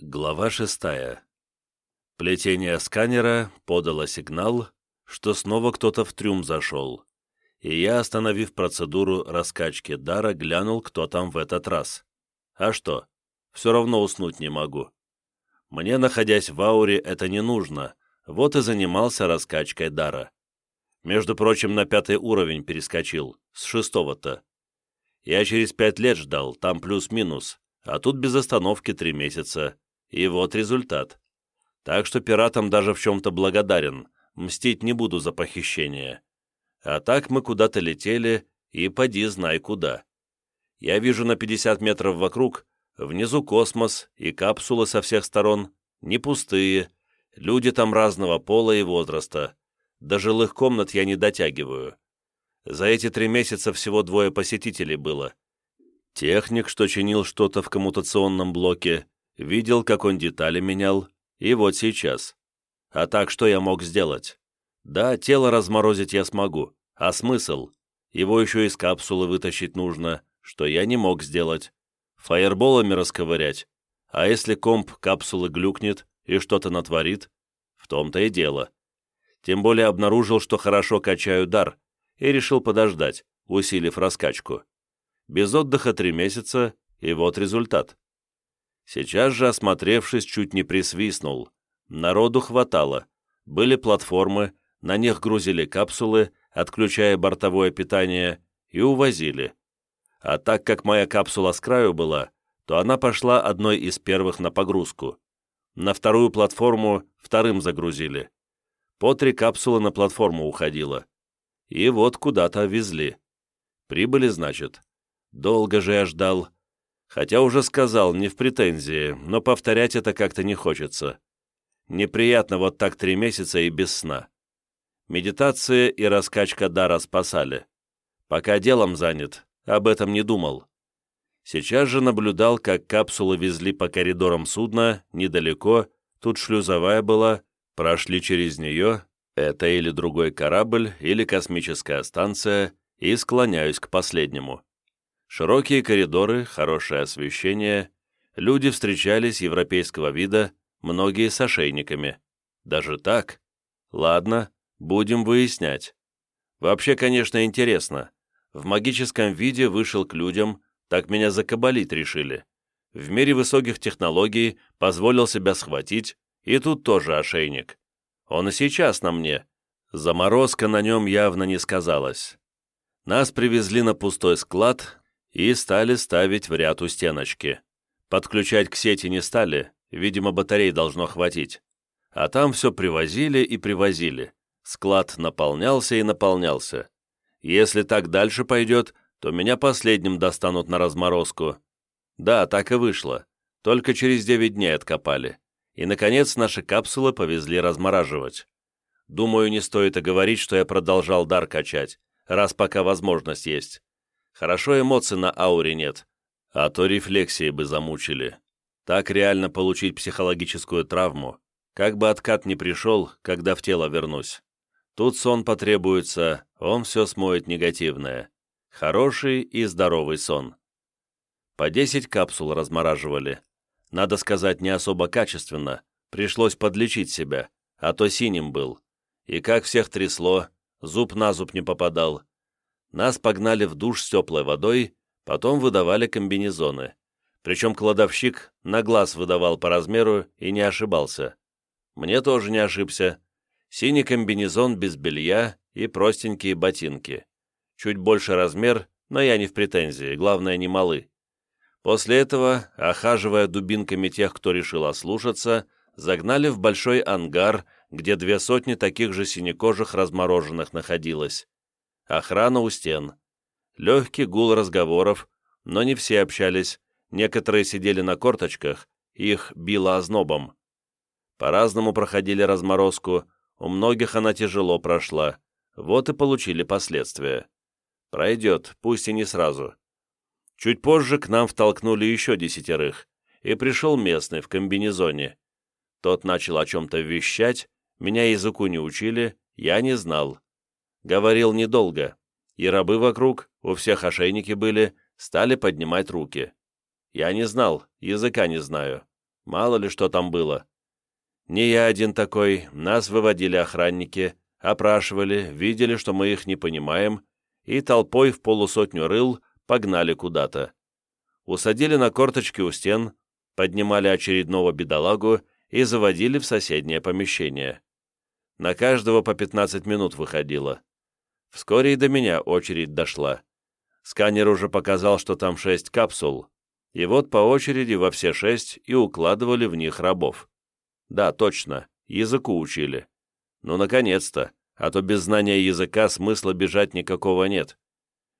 Глава шестая. Плетение сканера подало сигнал, что снова кто-то в трюм зашел, и я, остановив процедуру раскачки дара, глянул, кто там в этот раз. А что? Все равно уснуть не могу. Мне, находясь в ауре, это не нужно, вот и занимался раскачкой дара. Между прочим, на пятый уровень перескочил, с шестого-то. Я через пять лет ждал, там плюс-минус, а тут без остановки три месяца. И вот результат. Так что пиратам даже в чем-то благодарен, мстить не буду за похищение. А так мы куда-то летели, и поди знай куда. Я вижу на 50 метров вокруг, внизу космос и капсулы со всех сторон, не пустые, люди там разного пола и возраста. До жилых комнат я не дотягиваю. За эти три месяца всего двое посетителей было. Техник, что чинил что-то в коммутационном блоке, видел, как он детали менял, и вот сейчас. А так что я мог сделать? Да, тело разморозить я смогу, а смысл? Его еще из капсулы вытащить нужно, что я не мог сделать. Фаерболами расковырять. А если комп капсулы глюкнет и что-то натворит? В том-то и дело. Тем более обнаружил, что хорошо качаю дар, и решил подождать, усилив раскачку. Без отдыха три месяца, и вот результат. Сейчас же, осмотревшись, чуть не присвистнул. Народу хватало. Были платформы, на них грузили капсулы, отключая бортовое питание, и увозили. А так как моя капсула с краю была, то она пошла одной из первых на погрузку. На вторую платформу вторым загрузили. По три капсулы на платформу уходило. И вот куда-то везли. Прибыли, значит. Долго же я ждал. Хотя уже сказал, не в претензии, но повторять это как-то не хочется. Неприятно вот так три месяца и без сна. Медитация и раскачка дара спасали. Пока делом занят, об этом не думал. Сейчас же наблюдал, как капсулы везли по коридорам судна, недалеко, тут шлюзовая была, прошли через нее, это или другой корабль, или космическая станция, и склоняюсь к последнему. Широкие коридоры, хорошее освещение, люди встречались европейского вида, многие с ошейниками. Даже так? Ладно, будем выяснять. Вообще, конечно, интересно. В магическом виде вышел к людям, так меня закабалить решили. В мире высоких технологий позволил себя схватить, и тут тоже ошейник. Он и сейчас на мне. Заморозка на нем явно не сказалась. Нас привезли на пустой склад, и стали ставить в ряд у стеночки. Подключать к сети не стали, видимо, батарей должно хватить. А там все привозили и привозили. Склад наполнялся и наполнялся. Если так дальше пойдет, то меня последним достанут на разморозку. Да, так и вышло. Только через 9 дней откопали. И, наконец, наши капсулы повезли размораживать. Думаю, не стоит и говорить, что я продолжал дар качать, раз пока возможность есть. Хорошо эмоций на ауре нет, а то рефлексии бы замучили. Так реально получить психологическую травму, как бы откат не пришел, когда в тело вернусь. Тут сон потребуется, он все смоет негативное. Хороший и здоровый сон. По 10 капсул размораживали. Надо сказать, не особо качественно. Пришлось подлечить себя, а то синим был. И как всех трясло, зуб на зуб не попадал. Нас погнали в душ с теплой водой, потом выдавали комбинезоны. Причем кладовщик на глаз выдавал по размеру и не ошибался. Мне тоже не ошибся. Синий комбинезон без белья и простенькие ботинки. Чуть больше размер, но я не в претензии, главное, не малы. После этого, охаживая дубинками тех, кто решил ослушаться, загнали в большой ангар, где две сотни таких же синекожих размороженных находилось. Охрана у стен. Легкий гул разговоров, но не все общались, некоторые сидели на корточках, их било ознобом. По-разному проходили разморозку, у многих она тяжело прошла, вот и получили последствия. Пройдет, пусть и не сразу. Чуть позже к нам втолкнули еще десятерых, и пришел местный в комбинезоне. Тот начал о чем-то вещать, меня языку не учили, я не знал. Говорил недолго, и рабы вокруг, у всех ошейники были, стали поднимать руки. Я не знал, языка не знаю. Мало ли что там было. Не я один такой, нас выводили охранники, опрашивали, видели, что мы их не понимаем, и толпой в полусотню рыл погнали куда-то. Усадили на корточки у стен, поднимали очередного бедолагу и заводили в соседнее помещение. На каждого по 15 минут выходило. Вскоре и до меня очередь дошла. Сканер уже показал, что там шесть капсул, и вот по очереди во все шесть и укладывали в них рабов. Да, точно, языку учили. Ну, наконец-то, а то без знания языка смысла бежать никакого нет.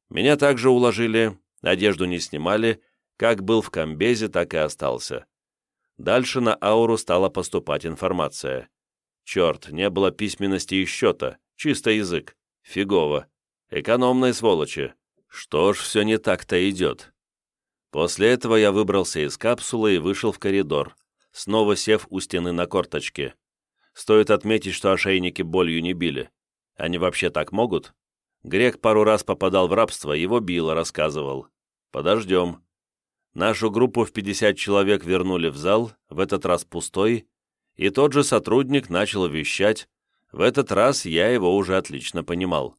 Меня также уложили, одежду не снимали, как был в комбезе, так и остался. Дальше на ауру стала поступать информация. Черт, не было письменности и счета, чисто язык. Фигово. Экономные сволочи. Что ж все не так-то идет? После этого я выбрался из капсулы и вышел в коридор, снова сев у стены на корточке. Стоит отметить, что ошейники болью не били. Они вообще так могут? Грек пару раз попадал в рабство, его било, рассказывал. Подождем. Нашу группу в 50 человек вернули в зал, в этот раз пустой, и тот же сотрудник начал вещать, в этот раз я его уже отлично понимал.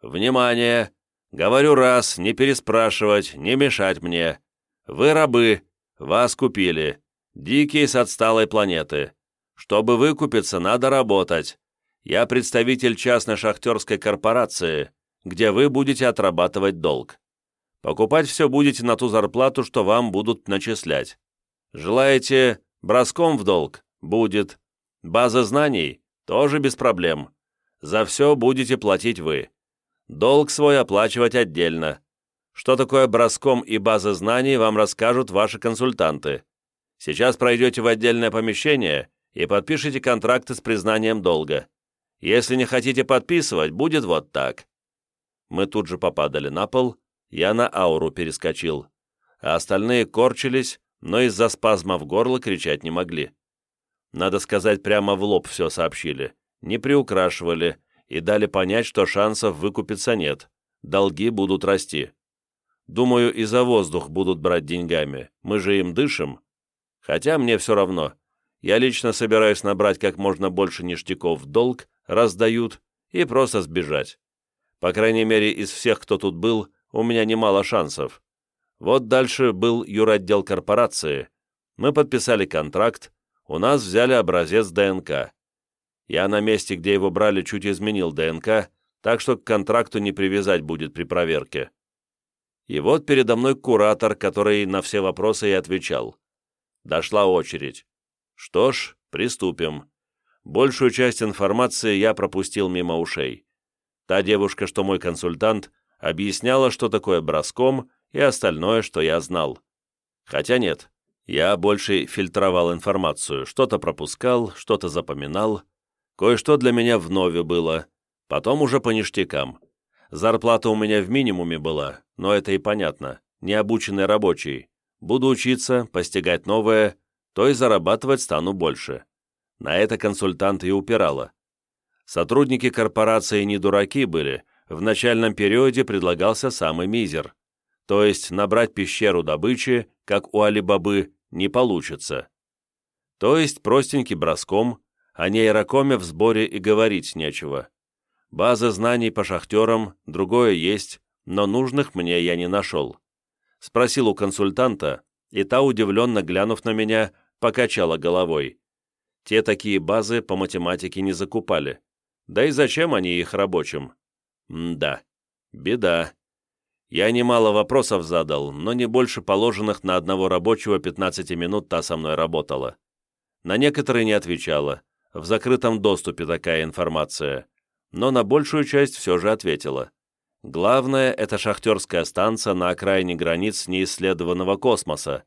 «Внимание! Говорю раз, не переспрашивать, не мешать мне. Вы рабы, вас купили, дикие с отсталой планеты. Чтобы выкупиться, надо работать. Я представитель частной шахтерской корпорации, где вы будете отрабатывать долг. Покупать все будете на ту зарплату, что вам будут начислять. Желаете броском в долг? Будет. База знаний? Тоже без проблем. За все будете платить вы. Долг свой оплачивать отдельно. Что такое броском и база знаний, вам расскажут ваши консультанты. Сейчас пройдете в отдельное помещение и подпишите контракты с признанием долга. Если не хотите подписывать, будет вот так». Мы тут же попадали на пол, я на ауру перескочил, а остальные корчились, но из-за спазма в горло кричать не могли. Надо сказать, прямо в лоб все сообщили, не приукрашивали, и дали понять, что шансов выкупиться нет, долги будут расти. Думаю, и за воздух будут брать деньгами, мы же им дышим. Хотя мне все равно. Я лично собираюсь набрать как можно больше ништяков в долг, раздают, и просто сбежать. По крайней мере, из всех, кто тут был, у меня немало шансов. Вот дальше был юротдел корпорации. Мы подписали контракт, у нас взяли образец ДНК. Я на месте, где его брали, чуть изменил ДНК, так что к контракту не привязать будет при проверке. И вот передо мной куратор, который на все вопросы и отвечал. Дошла очередь. Что ж, приступим. Большую часть информации я пропустил мимо ушей. Та девушка, что мой консультант, объясняла, что такое броском, и остальное, что я знал. Хотя нет, я больше фильтровал информацию, что-то пропускал, что-то запоминал, Кое-что для меня вновь было, потом уже по ништякам. Зарплата у меня в минимуме была, но это и понятно, необученный рабочий. Буду учиться, постигать новое, то и зарабатывать стану больше. На это консультант и упирала. Сотрудники корпорации не дураки были, в начальном периоде предлагался самый мизер. То есть набрать пещеру добычи, как у Алибабы, не получится. То есть простенький броском, о нейрокоме в сборе и говорить нечего. База знаний по шахтерам, другое есть, но нужных мне я не нашел. Спросил у консультанта, и та, удивленно глянув на меня, покачала головой. Те такие базы по математике не закупали. Да и зачем они их рабочим? М да, беда. Я немало вопросов задал, но не больше положенных на одного рабочего 15 минут та со мной работала. На некоторые не отвечала, в закрытом доступе такая информация, но на большую часть все же ответила. Главное – это шахтерская станция на окраине границ неисследованного космоса.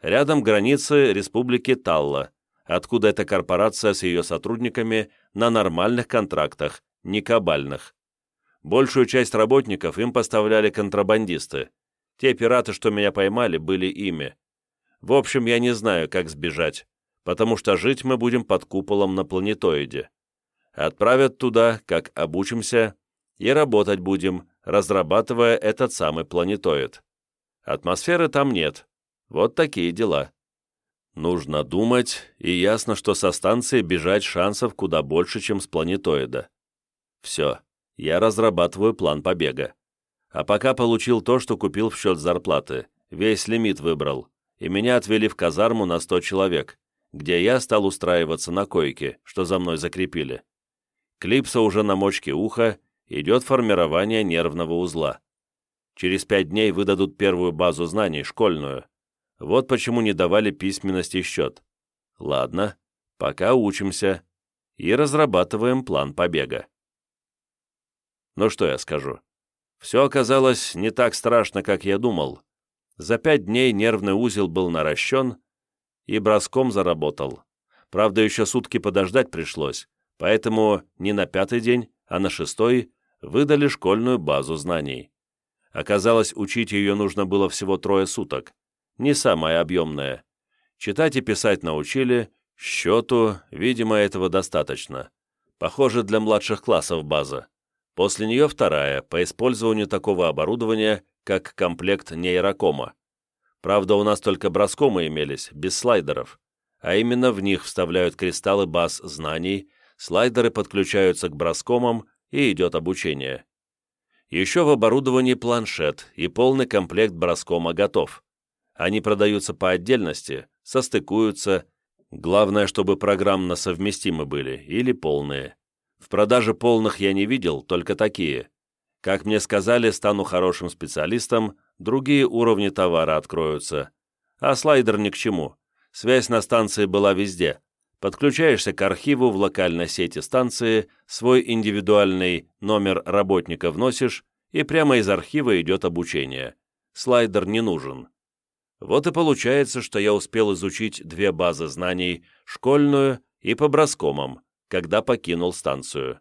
Рядом границы Республики Талла, откуда эта корпорация с ее сотрудниками на нормальных контрактах, не кабальных. Большую часть работников им поставляли контрабандисты. Те пираты, что меня поймали, были ими. В общем, я не знаю, как сбежать потому что жить мы будем под куполом на планетоиде. Отправят туда, как обучимся, и работать будем, разрабатывая этот самый планетоид. Атмосферы там нет. Вот такие дела. Нужно думать, и ясно, что со станции бежать шансов куда больше, чем с планетоида. Все, я разрабатываю план побега. А пока получил то, что купил в счет зарплаты, весь лимит выбрал, и меня отвели в казарму на 100 человек, где я стал устраиваться на койке, что за мной закрепили. Клипса уже на мочке уха, идет формирование нервного узла. Через пять дней выдадут первую базу знаний, школьную. Вот почему не давали письменности счет. Ладно, пока учимся и разрабатываем план побега. Ну что я скажу? Все оказалось не так страшно, как я думал. За пять дней нервный узел был наращен и броском заработал. Правда, еще сутки подождать пришлось, поэтому не на пятый день, а на шестой выдали школьную базу знаний. Оказалось, учить ее нужно было всего трое суток. Не самая объемная. Читать и писать научили, счету, видимо, этого достаточно. Похоже, для младших классов база. После нее вторая, по использованию такого оборудования, как комплект нейрокома. Правда, у нас только броскомы имелись, без слайдеров. А именно в них вставляют кристаллы баз знаний, слайдеры подключаются к броскомам и идет обучение. Еще в оборудовании планшет и полный комплект броскома готов. Они продаются по отдельности, состыкуются. Главное, чтобы программно совместимы были или полные. В продаже полных я не видел, только такие. Как мне сказали, стану хорошим специалистом, другие уровни товара откроются. А слайдер ни к чему. Связь на станции была везде. Подключаешься к архиву в локальной сети станции, свой индивидуальный номер работника вносишь, и прямо из архива идет обучение. Слайдер не нужен. Вот и получается, что я успел изучить две базы знаний, школьную и по броскомам, когда покинул станцию.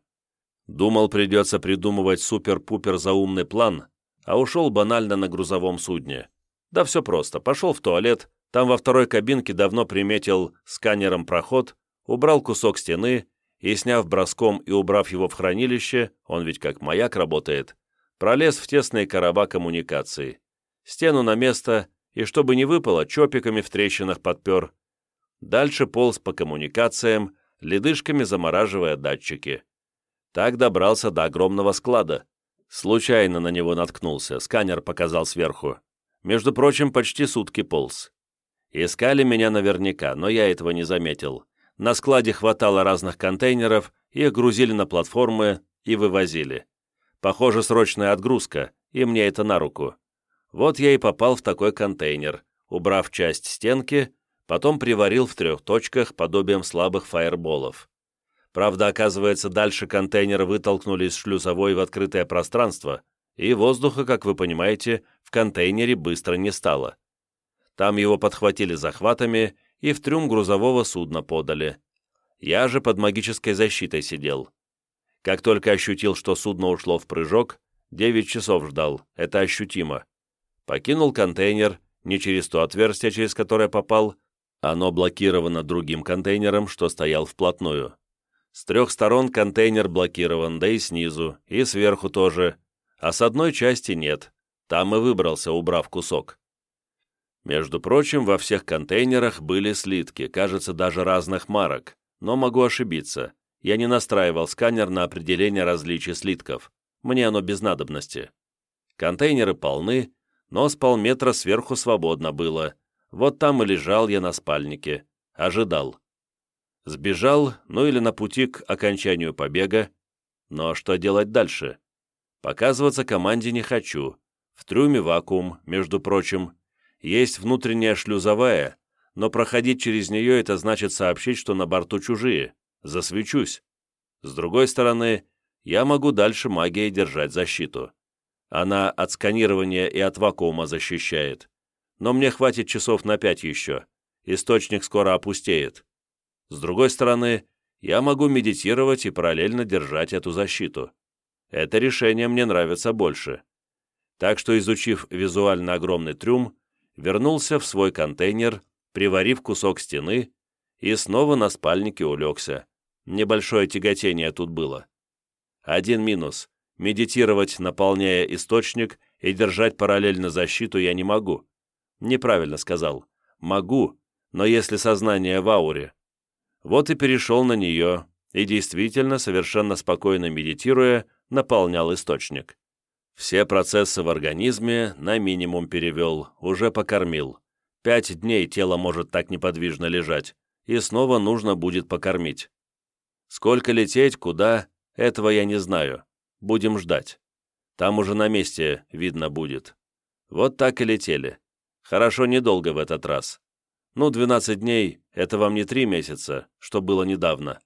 Думал, придется придумывать супер-пупер заумный план, а ушел банально на грузовом судне. Да все просто, пошел в туалет, там во второй кабинке давно приметил сканером проход, убрал кусок стены и, сняв броском и убрав его в хранилище, он ведь как маяк работает, пролез в тесные короба коммуникаций. Стену на место и, чтобы не выпало, чопиками в трещинах подпер. Дальше полз по коммуникациям, ледышками замораживая датчики. Так добрался до огромного склада. Случайно на него наткнулся, сканер показал сверху. Между прочим, почти сутки полз. Искали меня наверняка, но я этого не заметил. На складе хватало разных контейнеров, их грузили на платформы и вывозили. Похоже, срочная отгрузка, и мне это на руку. Вот я и попал в такой контейнер, убрав часть стенки, потом приварил в трех точках подобием слабых фаерболов. Правда, оказывается, дальше контейнер вытолкнули из шлюзовой в открытое пространство, и воздуха, как вы понимаете, в контейнере быстро не стало. Там его подхватили захватами и в трюм грузового судна подали. Я же под магической защитой сидел. Как только ощутил, что судно ушло в прыжок, 9 часов ждал, это ощутимо. Покинул контейнер, не через то отверстие, через которое попал, оно блокировано другим контейнером, что стоял вплотную. С трех сторон контейнер блокирован, да и снизу, и сверху тоже, а с одной части нет. Там и выбрался, убрав кусок. Между прочим, во всех контейнерах были слитки, кажется, даже разных марок, но могу ошибиться. Я не настраивал сканер на определение различий слитков. Мне оно без надобности. Контейнеры полны, но с полметра сверху свободно было, вот там и лежал я на спальнике, ожидал. Сбежал, ну или на пути к окончанию побега. Но что делать дальше? Показываться команде не хочу. В трюме вакуум, между прочим. Есть внутренняя шлюзовая, но проходить через нее это значит сообщить, что на борту чужие. Засвечусь. С другой стороны, я могу дальше магией держать защиту. Она от сканирования и от вакуума защищает но мне хватит часов на пять еще. Источник скоро опустеет. С другой стороны, я могу медитировать и параллельно держать эту защиту. Это решение мне нравится больше. Так что, изучив визуально огромный трюм, вернулся в свой контейнер, приварив кусок стены, и снова на спальнике улегся. Небольшое тяготение тут было. Один минус. Медитировать, наполняя источник, и держать параллельно защиту я не могу. Неправильно сказал. Могу, но если сознание в ауре. Вот и перешел на нее, и действительно, совершенно спокойно медитируя, наполнял источник. Все процессы в организме на минимум перевел, уже покормил. Пять дней тело может так неподвижно лежать, и снова нужно будет покормить. Сколько лететь, куда, этого я не знаю. Будем ждать. Там уже на месте видно будет. Вот так и летели. Хорошо недолго в этот раз. Ну, 12 дней — это вам не три месяца, что было недавно.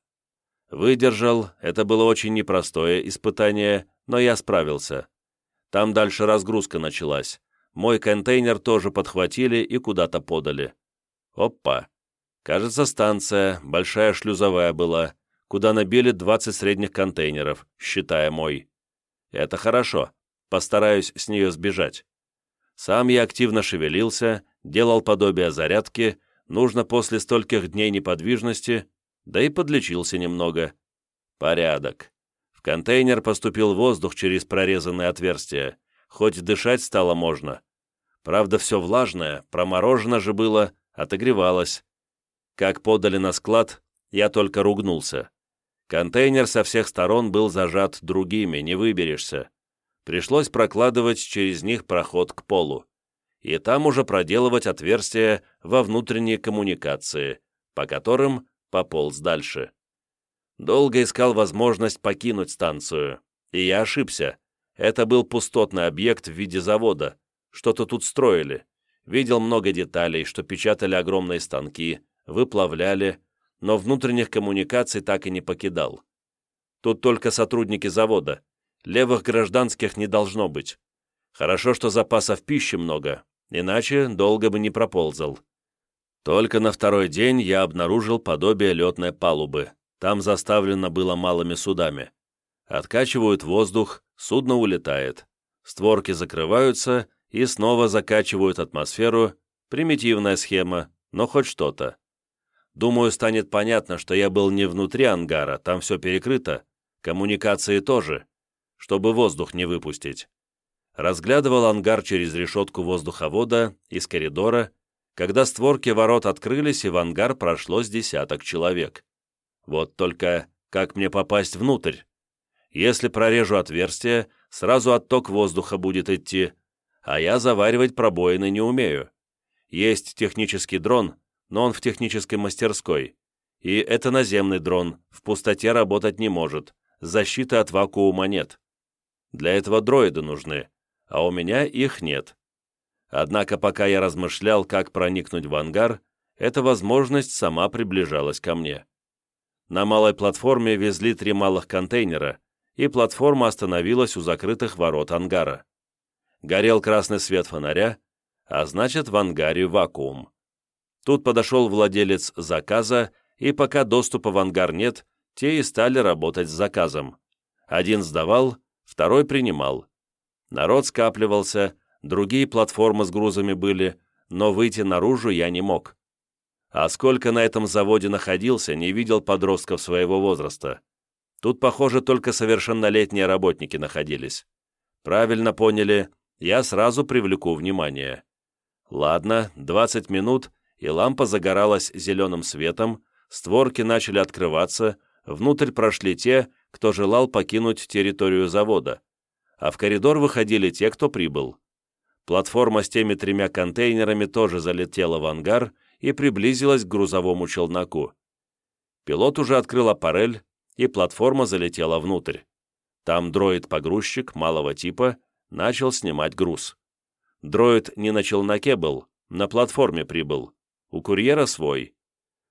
Выдержал, это было очень непростое испытание, но я справился. Там дальше разгрузка началась. Мой контейнер тоже подхватили и куда-то подали. Опа! Кажется, станция, большая шлюзовая была куда набили 20 средних контейнеров, считая мой. Это хорошо, постараюсь с нее сбежать. Сам я активно шевелился, делал подобие зарядки, нужно после стольких дней неподвижности, да и подлечился немного. Порядок. В контейнер поступил воздух через прорезанное отверстие, хоть дышать стало можно. Правда, все влажное, проморожено же было, отогревалось. Как подали на склад, я только ругнулся. Контейнер со всех сторон был зажат другими, не выберешься. Пришлось прокладывать через них проход к полу. И там уже проделывать отверстия во внутренние коммуникации, по которым пополз дальше. Долго искал возможность покинуть станцию. И я ошибся. Это был пустотный объект в виде завода. Что-то тут строили. Видел много деталей, что печатали огромные станки, выплавляли, но внутренних коммуникаций так и не покидал. Тут только сотрудники завода. Левых гражданских не должно быть. Хорошо, что запасов пищи много, иначе долго бы не проползал. Только на второй день я обнаружил подобие летной палубы. Там заставлено было малыми судами. Откачивают воздух, судно улетает. Створки закрываются и снова закачивают атмосферу. Примитивная схема, но хоть что-то. Думаю, станет понятно, что я был не внутри ангара, там все перекрыто, коммуникации тоже, чтобы воздух не выпустить. Разглядывал ангар через решетку воздуховода из коридора, когда створки ворот открылись, и в ангар прошло с десяток человек. Вот только как мне попасть внутрь? Если прорежу отверстие, сразу отток воздуха будет идти, а я заваривать пробоины не умею. Есть технический дрон, но он в технической мастерской. И это наземный дрон, в пустоте работать не может, защиты от вакуума нет. Для этого дроиды нужны, а у меня их нет. Однако пока я размышлял, как проникнуть в ангар, эта возможность сама приближалась ко мне. На малой платформе везли три малых контейнера, и платформа остановилась у закрытых ворот ангара. Горел красный свет фонаря, а значит, в ангаре вакуум. Тут подошел владелец заказа, и пока доступа в ангар нет, те и стали работать с заказом. Один сдавал, второй принимал. Народ скапливался, другие платформы с грузами были, но выйти наружу я не мог. А сколько на этом заводе находился, не видел подростков своего возраста. Тут, похоже, только совершеннолетние работники находились. Правильно поняли, я сразу привлеку внимание. Ладно, 20 минут, и лампа загоралась зеленым светом, створки начали открываться, внутрь прошли те, кто желал покинуть территорию завода, а в коридор выходили те, кто прибыл. Платформа с теми тремя контейнерами тоже залетела в ангар и приблизилась к грузовому челноку. Пилот уже открыл аппарель, и платформа залетела внутрь. Там дроид-погрузчик малого типа начал снимать груз. Дроид не на челноке был, на платформе прибыл. У курьера свой.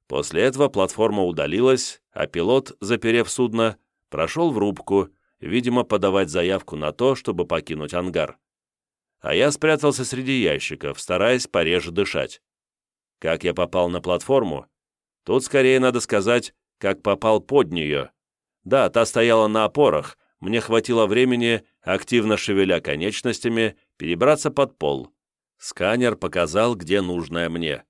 После этого платформа удалилась, а пилот, заперев судно, прошел в рубку, видимо, подавать заявку на то, чтобы покинуть ангар. А я спрятался среди ящиков, стараясь пореже дышать. Как я попал на платформу? Тут скорее надо сказать, как попал под нее. Да, та стояла на опорах, мне хватило времени, активно шевеля конечностями, перебраться под пол. Сканер показал, где нужное мне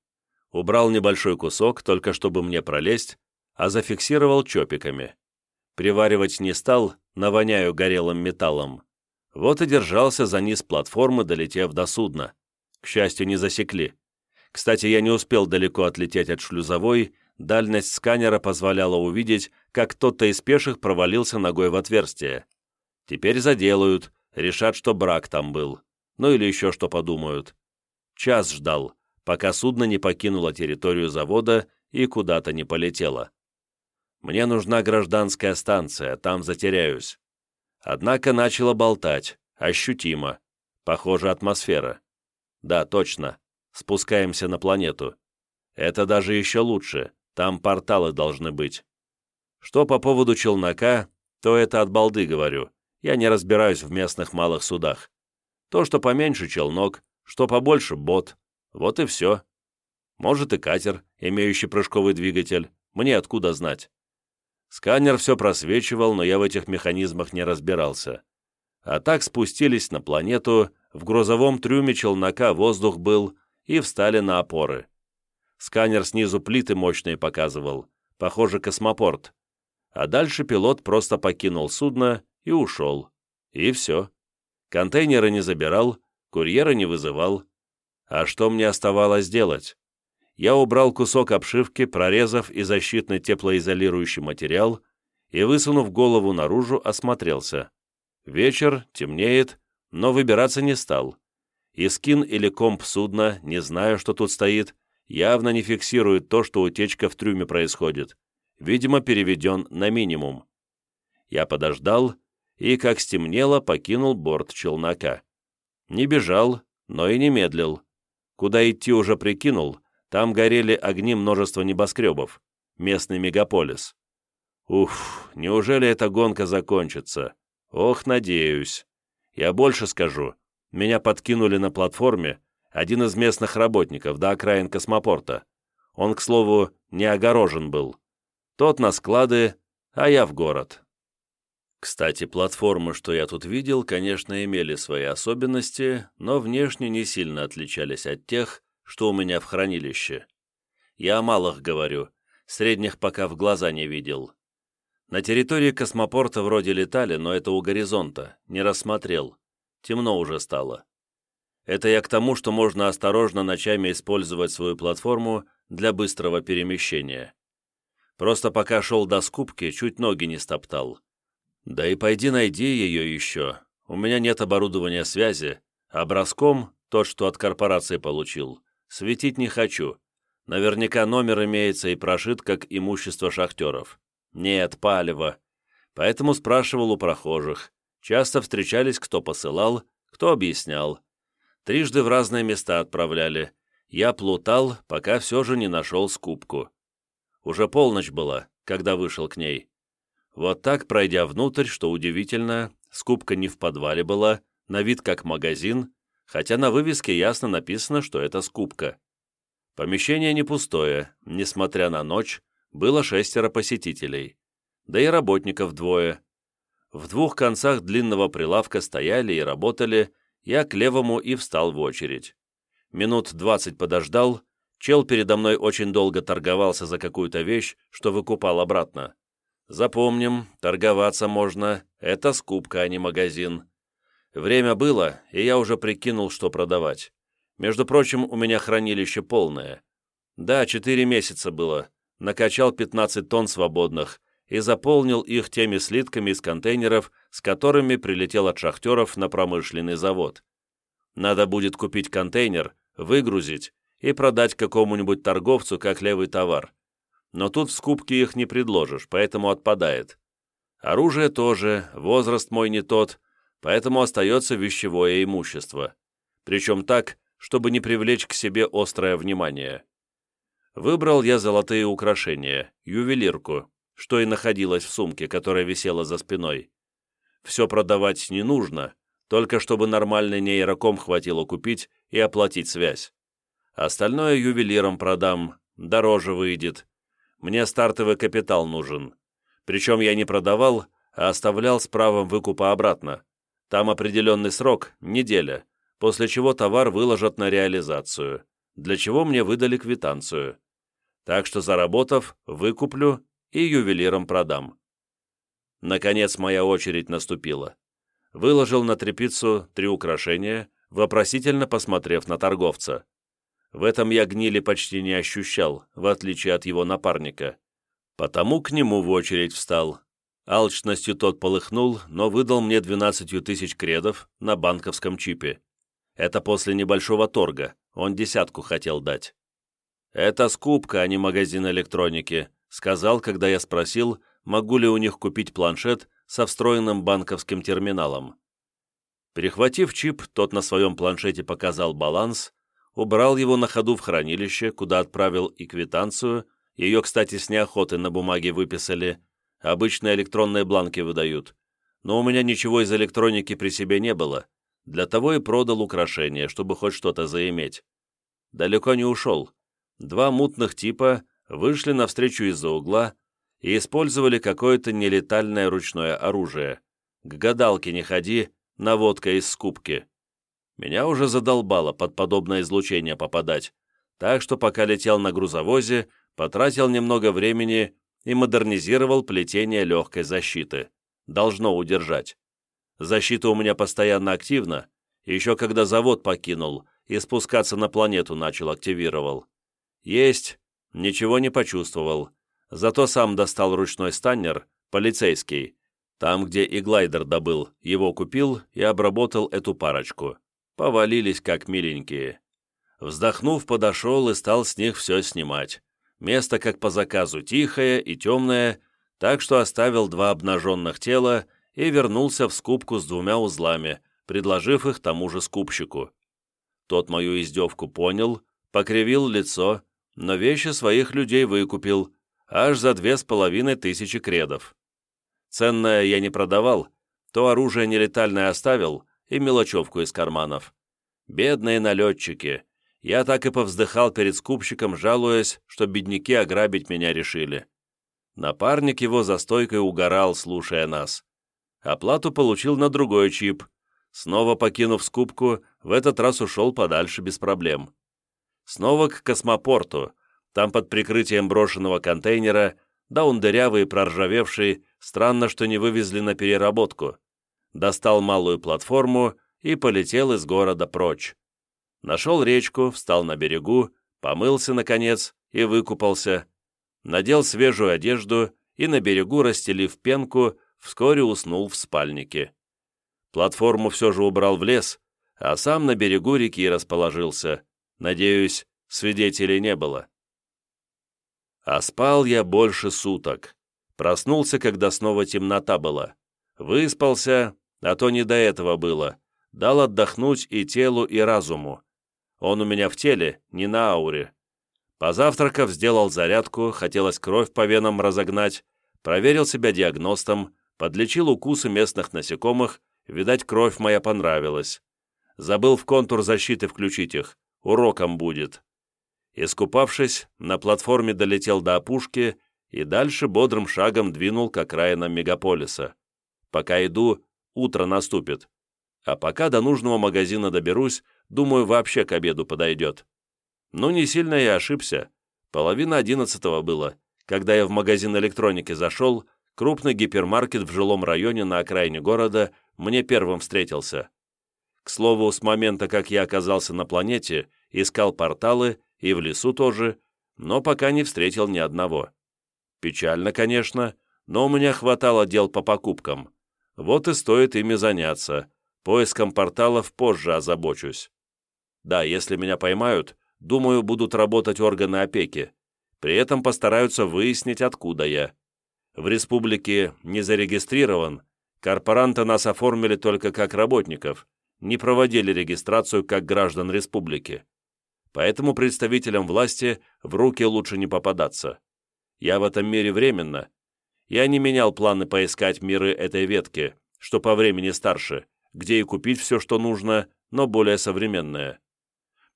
убрал небольшой кусок, только чтобы мне пролезть, а зафиксировал чопиками. Приваривать не стал, навоняю горелым металлом. Вот и держался за низ платформы, долетев до судна. К счастью, не засекли. Кстати, я не успел далеко отлететь от шлюзовой, дальность сканера позволяла увидеть, как кто-то из пеших провалился ногой в отверстие. Теперь заделают, решат, что брак там был. Ну или еще что подумают. Час ждал, пока судно не покинуло территорию завода и куда-то не полетело. Мне нужна гражданская станция, там затеряюсь. Однако начало болтать, ощутимо. Похоже, атмосфера. Да, точно. Спускаемся на планету. Это даже еще лучше, там порталы должны быть. Что по поводу челнока, то это от балды говорю. Я не разбираюсь в местных малых судах. То, что поменьше челнок, что побольше бот. Вот и все. Может и катер, имеющий прыжковый двигатель. Мне откуда знать? Сканер все просвечивал, но я в этих механизмах не разбирался. А так спустились на планету, в грузовом трюме челнока воздух был, и встали на опоры. Сканер снизу плиты мощные показывал, похоже, космопорт. А дальше пилот просто покинул судно и ушел. И все. Контейнеры не забирал, курьера не вызывал. А что мне оставалось делать? я убрал кусок обшивки, прорезав и защитный теплоизолирующий материал, и, высунув голову наружу, осмотрелся. Вечер, темнеет, но выбираться не стал. И скин или комп судна, не знаю, что тут стоит, явно не фиксирует то, что утечка в трюме происходит. Видимо, переведен на минимум. Я подождал и, как стемнело, покинул борт челнока. Не бежал, но и не медлил. Куда идти уже прикинул, там горели огни множества небоскребов. Местный мегаполис. Уф, неужели эта гонка закончится? Ох, надеюсь. Я больше скажу. Меня подкинули на платформе один из местных работников до окраин космопорта. Он, к слову, не огорожен был. Тот на склады, а я в город. Кстати, платформы, что я тут видел, конечно, имели свои особенности, но внешне не сильно отличались от тех, что у меня в хранилище. Я о малых говорю, средних пока в глаза не видел. На территории космопорта вроде летали, но это у горизонта, не рассмотрел. Темно уже стало. Это я к тому, что можно осторожно ночами использовать свою платформу для быстрого перемещения. Просто пока шел до скупки, чуть ноги не стоптал. Да и пойди найди ее еще. У меня нет оборудования связи, а броском, тот, что от корпорации получил, Светить не хочу. Наверняка номер имеется и прошит, как имущество шахтеров. Нет, палево. Поэтому спрашивал у прохожих. Часто встречались, кто посылал, кто объяснял. Трижды в разные места отправляли. Я плутал, пока все же не нашел скупку. Уже полночь была, когда вышел к ней. Вот так, пройдя внутрь, что удивительно, скупка не в подвале была, на вид как магазин, хотя на вывеске ясно написано, что это скупка. Помещение не пустое, несмотря на ночь, было шестеро посетителей, да и работников двое. В двух концах длинного прилавка стояли и работали, я к левому и встал в очередь. Минут двадцать подождал, чел передо мной очень долго торговался за какую-то вещь, что выкупал обратно. Запомним, торговаться можно, это скупка, а не магазин. Время было, и я уже прикинул, что продавать. Между прочим, у меня хранилище полное. Да, четыре месяца было. Накачал 15 тонн свободных и заполнил их теми слитками из контейнеров, с которыми прилетел от шахтеров на промышленный завод. Надо будет купить контейнер, выгрузить и продать какому-нибудь торговцу как левый товар. Но тут в скупке их не предложишь, поэтому отпадает. Оружие тоже, возраст мой не тот, поэтому остается вещевое имущество. Причем так, чтобы не привлечь к себе острое внимание. Выбрал я золотые украшения, ювелирку, что и находилось в сумке, которая висела за спиной. Все продавать не нужно, только чтобы нормальный нейроком хватило купить и оплатить связь. Остальное ювелирам продам, дороже выйдет. Мне стартовый капитал нужен. Причем я не продавал, а оставлял с правом выкупа обратно. Там определенный срок, неделя, после чего товар выложат на реализацию, для чего мне выдали квитанцию. Так что, заработав, выкуплю и ювелирам продам. Наконец моя очередь наступила. Выложил на трепицу три украшения, вопросительно посмотрев на торговца. В этом я гнили почти не ощущал, в отличие от его напарника. Потому к нему в очередь встал. Алчностью тот полыхнул, но выдал мне 12 тысяч кредов на банковском чипе. Это после небольшого торга, он десятку хотел дать. «Это скупка, а не магазин электроники», сказал, когда я спросил, могу ли у них купить планшет со встроенным банковским терминалом. Перехватив чип, тот на своем планшете показал баланс, убрал его на ходу в хранилище, куда отправил и квитанцию, ее, кстати, с неохотой на бумаге выписали, обычно электронные бланки выдают, но у меня ничего из электроники при себе не было, для того и продал украшение, чтобы хоть что-то заиметь. Далеко не ушел, два мутных типа вышли навстречу из-за угла и использовали какое-то нелетальное ручное оружие. К гадалке не ходи, наводка из скупки. Меня уже задолбало под подобное излучение попадать, так что пока летел на грузовозе, потратил немного времени и модернизировал плетение легкой защиты. Должно удержать. Защита у меня постоянно активна, еще когда завод покинул и спускаться на планету начал активировал. Есть, ничего не почувствовал. Зато сам достал ручной станнер, полицейский. Там, где и глайдер добыл, его купил и обработал эту парочку. Повалились, как миленькие. Вздохнув, подошел и стал с них все снимать. Место, как по заказу, тихое и темное, так что оставил два обнаженных тела и вернулся в скупку с двумя узлами, предложив их тому же скупщику. Тот мою издевку понял, покривил лицо, но вещи своих людей выкупил, аж за две с половиной тысячи кредов. Ценное я не продавал, то оружие нелетальное оставил и мелочевку из карманов. Бедные налетчики. Я так и повздыхал перед скупщиком, жалуясь, что бедняки ограбить меня решили. Напарник его за стойкой угорал, слушая нас. Оплату получил на другой чип. Снова покинув скупку, в этот раз ушел подальше без проблем. Снова к космопорту. Там под прикрытием брошенного контейнера, да он дырявый и проржавевший, странно, что не вывезли на переработку. Достал малую платформу и полетел из города прочь. Нашел речку, встал на берегу, помылся, наконец, и выкупался. Надел свежую одежду и на берегу, расстелив пенку, вскоре уснул в спальнике. Платформу все же убрал в лес, а сам на берегу реки расположился. Надеюсь, свидетелей не было. А спал я больше суток. Проснулся, когда снова темнота была. Выспался, а то не до этого было. Дал отдохнуть и телу, и разуму. Он у меня в теле, не на ауре. Позавтракав, сделал зарядку, хотелось кровь по венам разогнать, проверил себя диагностом, подлечил укусы местных насекомых, видать, кровь моя понравилась. Забыл в контур защиты включить их уроком будет. Искупавшись, на платформе долетел до опушки и дальше бодрым шагом двинул к окраинам мегаполиса. Пока иду, утро наступит. А пока до нужного магазина доберусь, думаю, вообще к обеду подойдет. Ну, не сильно я ошибся. Половина одиннадцатого было. Когда я в магазин электроники зашел, крупный гипермаркет в жилом районе на окраине города мне первым встретился. К слову, с момента, как я оказался на планете, искал порталы и в лесу тоже, но пока не встретил ни одного. Печально, конечно, но у меня хватало дел по покупкам. Вот и стоит ими заняться. Поиском порталов позже озабочусь. Да, если меня поймают, думаю, будут работать органы опеки. При этом постараются выяснить, откуда я. В республике не зарегистрирован, корпоранты нас оформили только как работников, не проводили регистрацию как граждан республики. Поэтому представителям власти в руки лучше не попадаться. Я в этом мире временно. Я не менял планы поискать миры этой ветки, что по времени старше, где и купить все, что нужно, но более современное.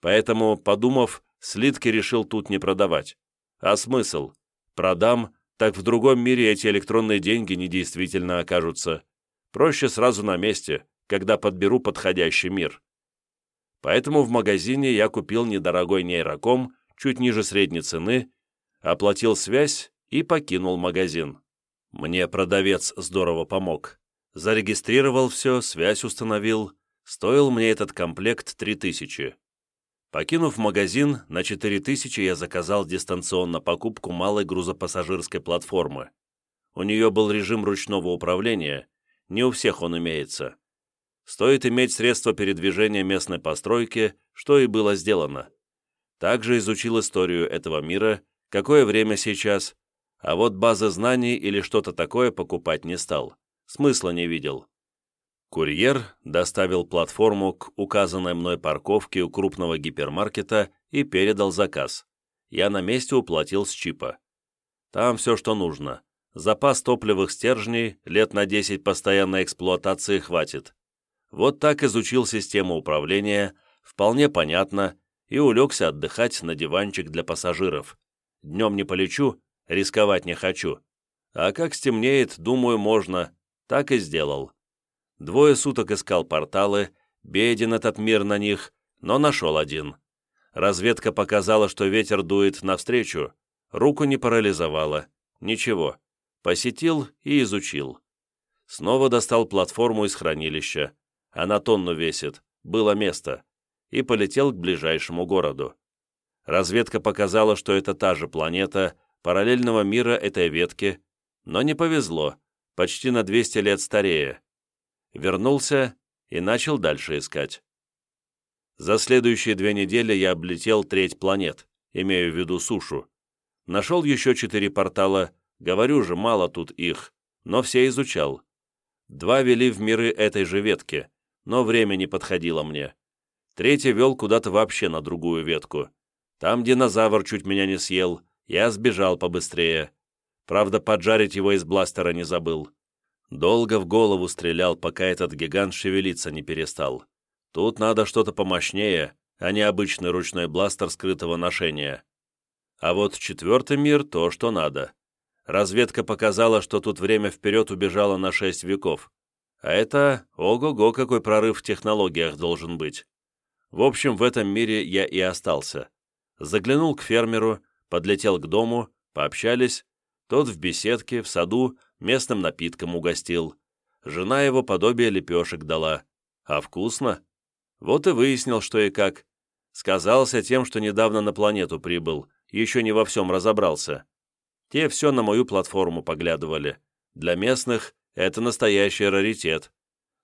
Поэтому, подумав, слитки решил тут не продавать. А смысл? Продам, так в другом мире эти электронные деньги недействительно окажутся. Проще сразу на месте, когда подберу подходящий мир. Поэтому в магазине я купил недорогой нейроком, чуть ниже средней цены, оплатил связь и покинул магазин. Мне продавец здорово помог. Зарегистрировал все, связь установил. Стоил мне этот комплект 3000. Покинув магазин, на 4000 я заказал дистанционно покупку малой грузопассажирской платформы. У нее был режим ручного управления, не у всех он имеется. Стоит иметь средства передвижения местной постройки, что и было сделано. Также изучил историю этого мира, какое время сейчас, а вот базы знаний или что-то такое покупать не стал. Смысла не видел. Курьер доставил платформу к указанной мной парковке у крупного гипермаркета и передал заказ. Я на месте уплатил с чипа. Там все, что нужно. Запас топливых стержней лет на 10 постоянной эксплуатации хватит. Вот так изучил систему управления, вполне понятно, и улегся отдыхать на диванчик для пассажиров. Днем не полечу, рисковать не хочу. А как стемнеет, думаю, можно. Так и сделал. Двое суток искал порталы, беден этот мир на них, но нашел один. Разведка показала, что ветер дует навстречу, руку не парализовала. Ничего. Посетил и изучил. Снова достал платформу из хранилища. Она тонну весит, было место. И полетел к ближайшему городу. Разведка показала, что это та же планета, параллельного мира этой ветки, но не повезло, почти на 200 лет старее вернулся и начал дальше искать. За следующие две недели я облетел треть планет, имею в виду сушу. Нашел еще четыре портала, говорю же, мало тут их, но все изучал. Два вели в миры этой же ветки, но время не подходило мне. Третий вел куда-то вообще на другую ветку. Там динозавр чуть меня не съел, я сбежал побыстрее. Правда, поджарить его из бластера не забыл. Долго в голову стрелял, пока этот гигант шевелиться не перестал. Тут надо что-то помощнее, а не обычный ручной бластер скрытого ношения. А вот четвертый мир — то, что надо. Разведка показала, что тут время вперед убежало на шесть веков. А это, ого-го, какой прорыв в технологиях должен быть. В общем, в этом мире я и остался. Заглянул к фермеру, подлетел к дому, пообщались. Тот в беседке, в саду, местным напитком угостил. Жена его подобие лепешек дала. А вкусно? Вот и выяснил, что и как. Сказался тем, что недавно на планету прибыл, еще не во всем разобрался. Те все на мою платформу поглядывали. Для местных это настоящий раритет.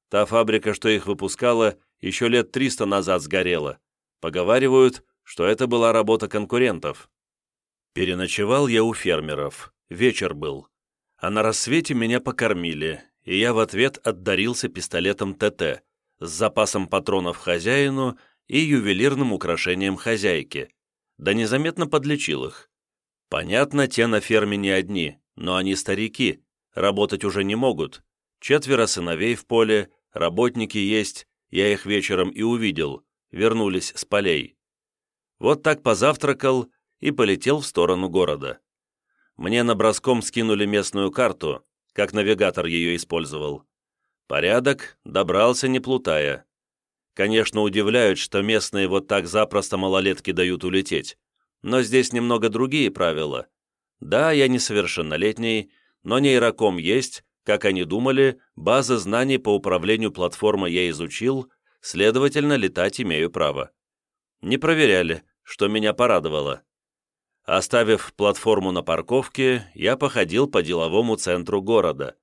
Та фабрика, что их выпускала, еще лет триста назад сгорела. Поговаривают, что это была работа конкурентов. Переночевал я у фермеров. Вечер был а на рассвете меня покормили, и я в ответ отдарился пистолетом ТТ с запасом патронов хозяину и ювелирным украшением хозяйки, да незаметно подлечил их. Понятно, те на ферме не одни, но они старики, работать уже не могут. Четверо сыновей в поле, работники есть, я их вечером и увидел, вернулись с полей. Вот так позавтракал и полетел в сторону города. Мне на броском скинули местную карту, как навигатор ее использовал. Порядок, добрался не плутая. Конечно, удивляют, что местные вот так запросто малолетки дают улететь. Но здесь немного другие правила. Да, я несовершеннолетний, но нейроком есть, как они думали, базы знаний по управлению платформой я изучил, следовательно, летать имею право. Не проверяли, что меня порадовало. Оставив платформу на парковке, я походил по деловому центру города.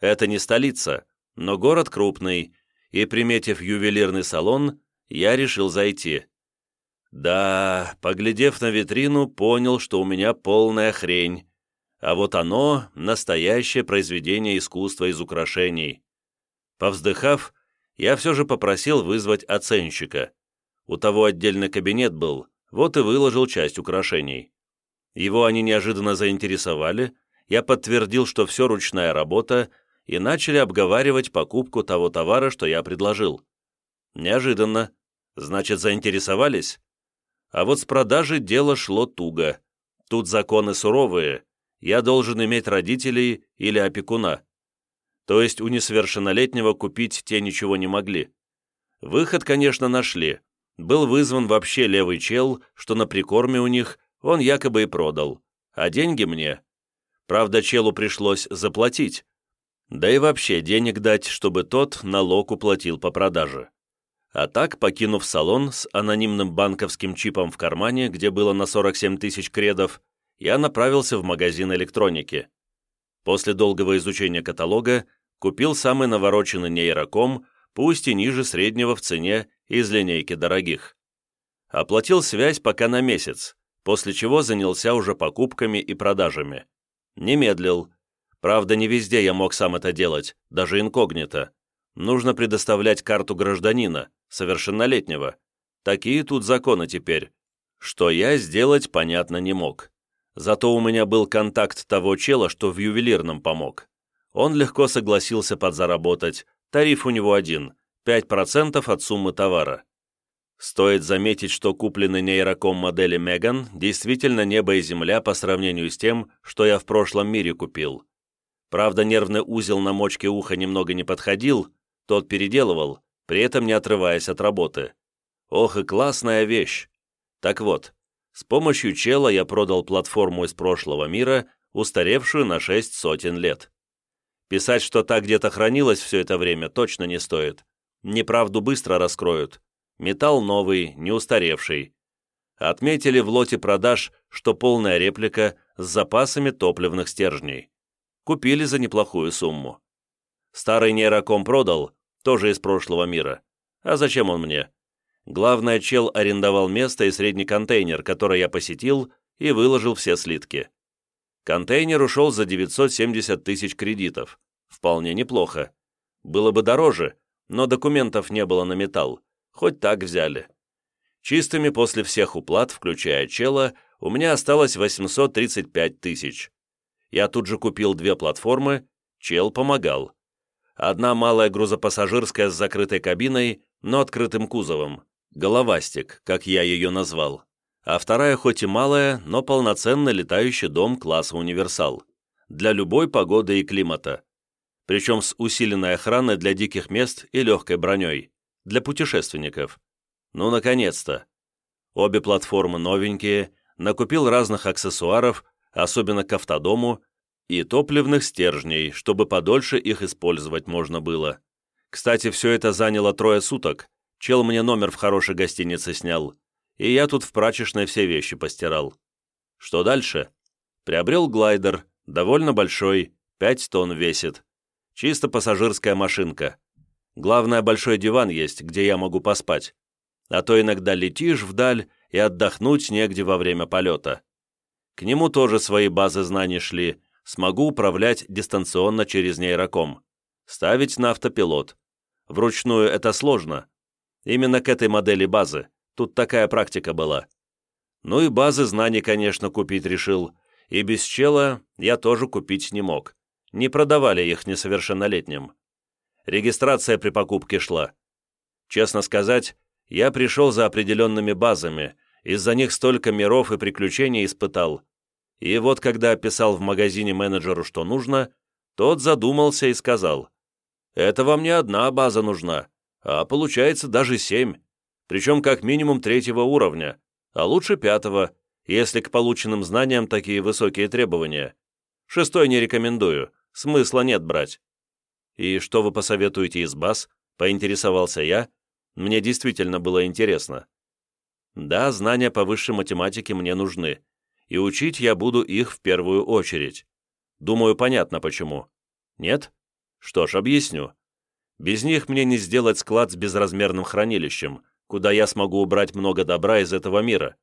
Это не столица, но город крупный, и, приметив ювелирный салон, я решил зайти. Да, поглядев на витрину, понял, что у меня полная хрень. А вот оно — настоящее произведение искусства из украшений. Повздыхав, я все же попросил вызвать оценщика. У того отдельный кабинет был, вот и выложил часть украшений. Его они неожиданно заинтересовали, я подтвердил, что все ручная работа, и начали обговаривать покупку того товара, что я предложил. Неожиданно. Значит, заинтересовались? А вот с продажей дело шло туго. Тут законы суровые. Я должен иметь родителей или опекуна. То есть у несовершеннолетнего купить те ничего не могли. Выход, конечно, нашли. Был вызван вообще левый чел, что на прикорме у них он якобы и продал, а деньги мне. Правда, челу пришлось заплатить. Да и вообще денег дать, чтобы тот налог уплатил по продаже. А так, покинув салон с анонимным банковским чипом в кармане, где было на 47 тысяч кредов, я направился в магазин электроники. После долгого изучения каталога купил самый навороченный нейроком, пусть и ниже среднего в цене из линейки дорогих. Оплатил связь пока на месяц, после чего занялся уже покупками и продажами. Не медлил. Правда, не везде я мог сам это делать, даже инкогнито. Нужно предоставлять карту гражданина, совершеннолетнего. Такие тут законы теперь. Что я сделать, понятно, не мог. Зато у меня был контакт того чела, что в ювелирном помог. Он легко согласился подзаработать, тариф у него один – 5% от суммы товара. Стоит заметить, что купленный нейроком модели Меган действительно небо и земля по сравнению с тем, что я в прошлом мире купил. Правда, нервный узел на мочке уха немного не подходил, тот переделывал, при этом не отрываясь от работы. Ох и классная вещь! Так вот, с помощью чела я продал платформу из прошлого мира, устаревшую на шесть сотен лет. Писать, что та где-то хранилась все это время, точно не стоит. Неправду быстро раскроют. Металл новый, не устаревший. Отметили в лоте продаж, что полная реплика с запасами топливных стержней. Купили за неплохую сумму. Старый нейроком продал, тоже из прошлого мира. А зачем он мне? Главное, чел арендовал место и средний контейнер, который я посетил, и выложил все слитки. Контейнер ушел за 970 тысяч кредитов. Вполне неплохо. Было бы дороже, но документов не было на металл. Хоть так взяли. Чистыми после всех уплат, включая чела, у меня осталось 835 тысяч. Я тут же купил две платформы, чел помогал. Одна малая грузопассажирская с закрытой кабиной, но открытым кузовом. Головастик, как я ее назвал. А вторая хоть и малая, но полноценно летающий дом класса «Универсал». Для любой погоды и климата. Причем с усиленной охраной для диких мест и легкой броней. Для путешественников. Ну, наконец-то. Обе платформы новенькие, накупил разных аксессуаров, особенно к автодому, и топливных стержней, чтобы подольше их использовать можно было. Кстати, все это заняло трое суток. Чел мне номер в хорошей гостинице снял, и я тут в прачечной все вещи постирал. Что дальше? Приобрел глайдер, довольно большой, 5 тонн весит. Чисто пассажирская машинка. Главное, большой диван есть, где я могу поспать. А то иногда летишь вдаль, и отдохнуть негде во время полета. К нему тоже свои базы знаний шли, смогу управлять дистанционно через нейроком. Ставить на автопилот. Вручную это сложно. Именно к этой модели базы. Тут такая практика была. Ну и базы знаний, конечно, купить решил. И без чела я тоже купить не мог. Не продавали их несовершеннолетним. Регистрация при покупке шла. Честно сказать, я пришел за определенными базами, из-за них столько миров и приключений испытал, и вот когда описал в магазине менеджеру, что нужно, тот задумался и сказал, «Это вам не одна база нужна, а получается даже семь, причем как минимум третьего уровня, а лучше пятого, если к полученным знаниям такие высокие требования. Шестой не рекомендую, смысла нет брать». «И что вы посоветуете из баз?» — поинтересовался я. Мне действительно было интересно. «Да, знания по высшей математике мне нужны, и учить я буду их в первую очередь. Думаю, понятно почему. Нет? Что ж, объясню. Без них мне не сделать склад с безразмерным хранилищем, куда я смогу убрать много добра из этого мира,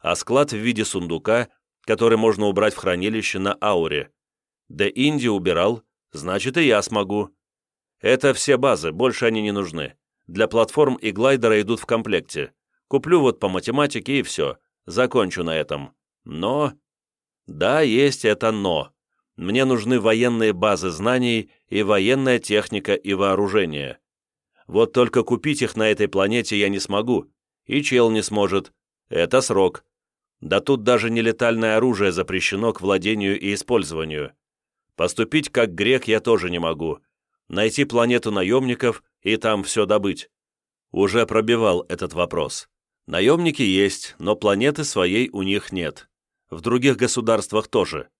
а склад в виде сундука, который можно убрать в хранилище на ауре. Да Инди убирал, значит и я смогу. Это все базы, больше они не нужны. Для платформ и глайдера идут в комплекте. Куплю вот по математике и все. Закончу на этом. Но... Да, есть это «но». Мне нужны военные базы знаний и военная техника и вооружение. Вот только купить их на этой планете я не смогу, и чел не сможет. Это срок. Да тут даже нелетальное оружие запрещено к владению и использованию. Поступить как грек я тоже не могу. Найти планету наемников и там все добыть. Уже пробивал этот вопрос. Наемники есть, но планеты своей у них нет. В других государствах тоже.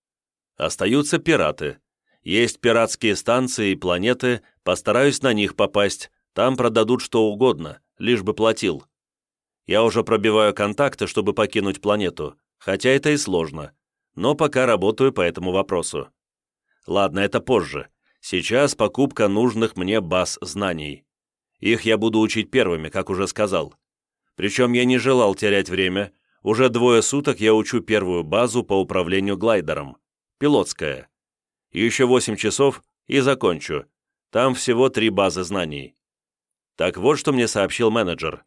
Остаются пираты. Есть пиратские станции и планеты, постараюсь на них попасть, Там продадут что угодно, лишь бы платил. Я уже пробиваю контакты, чтобы покинуть планету, хотя это и сложно, но пока работаю по этому вопросу. Ладно, это позже. Сейчас покупка нужных мне баз знаний. Их я буду учить первыми, как уже сказал. Причем я не желал терять время. Уже двое суток я учу первую базу по управлению глайдером. Пилотская. Еще восемь часов и закончу. Там всего три базы знаний. Так вот, что мне сообщил менеджер.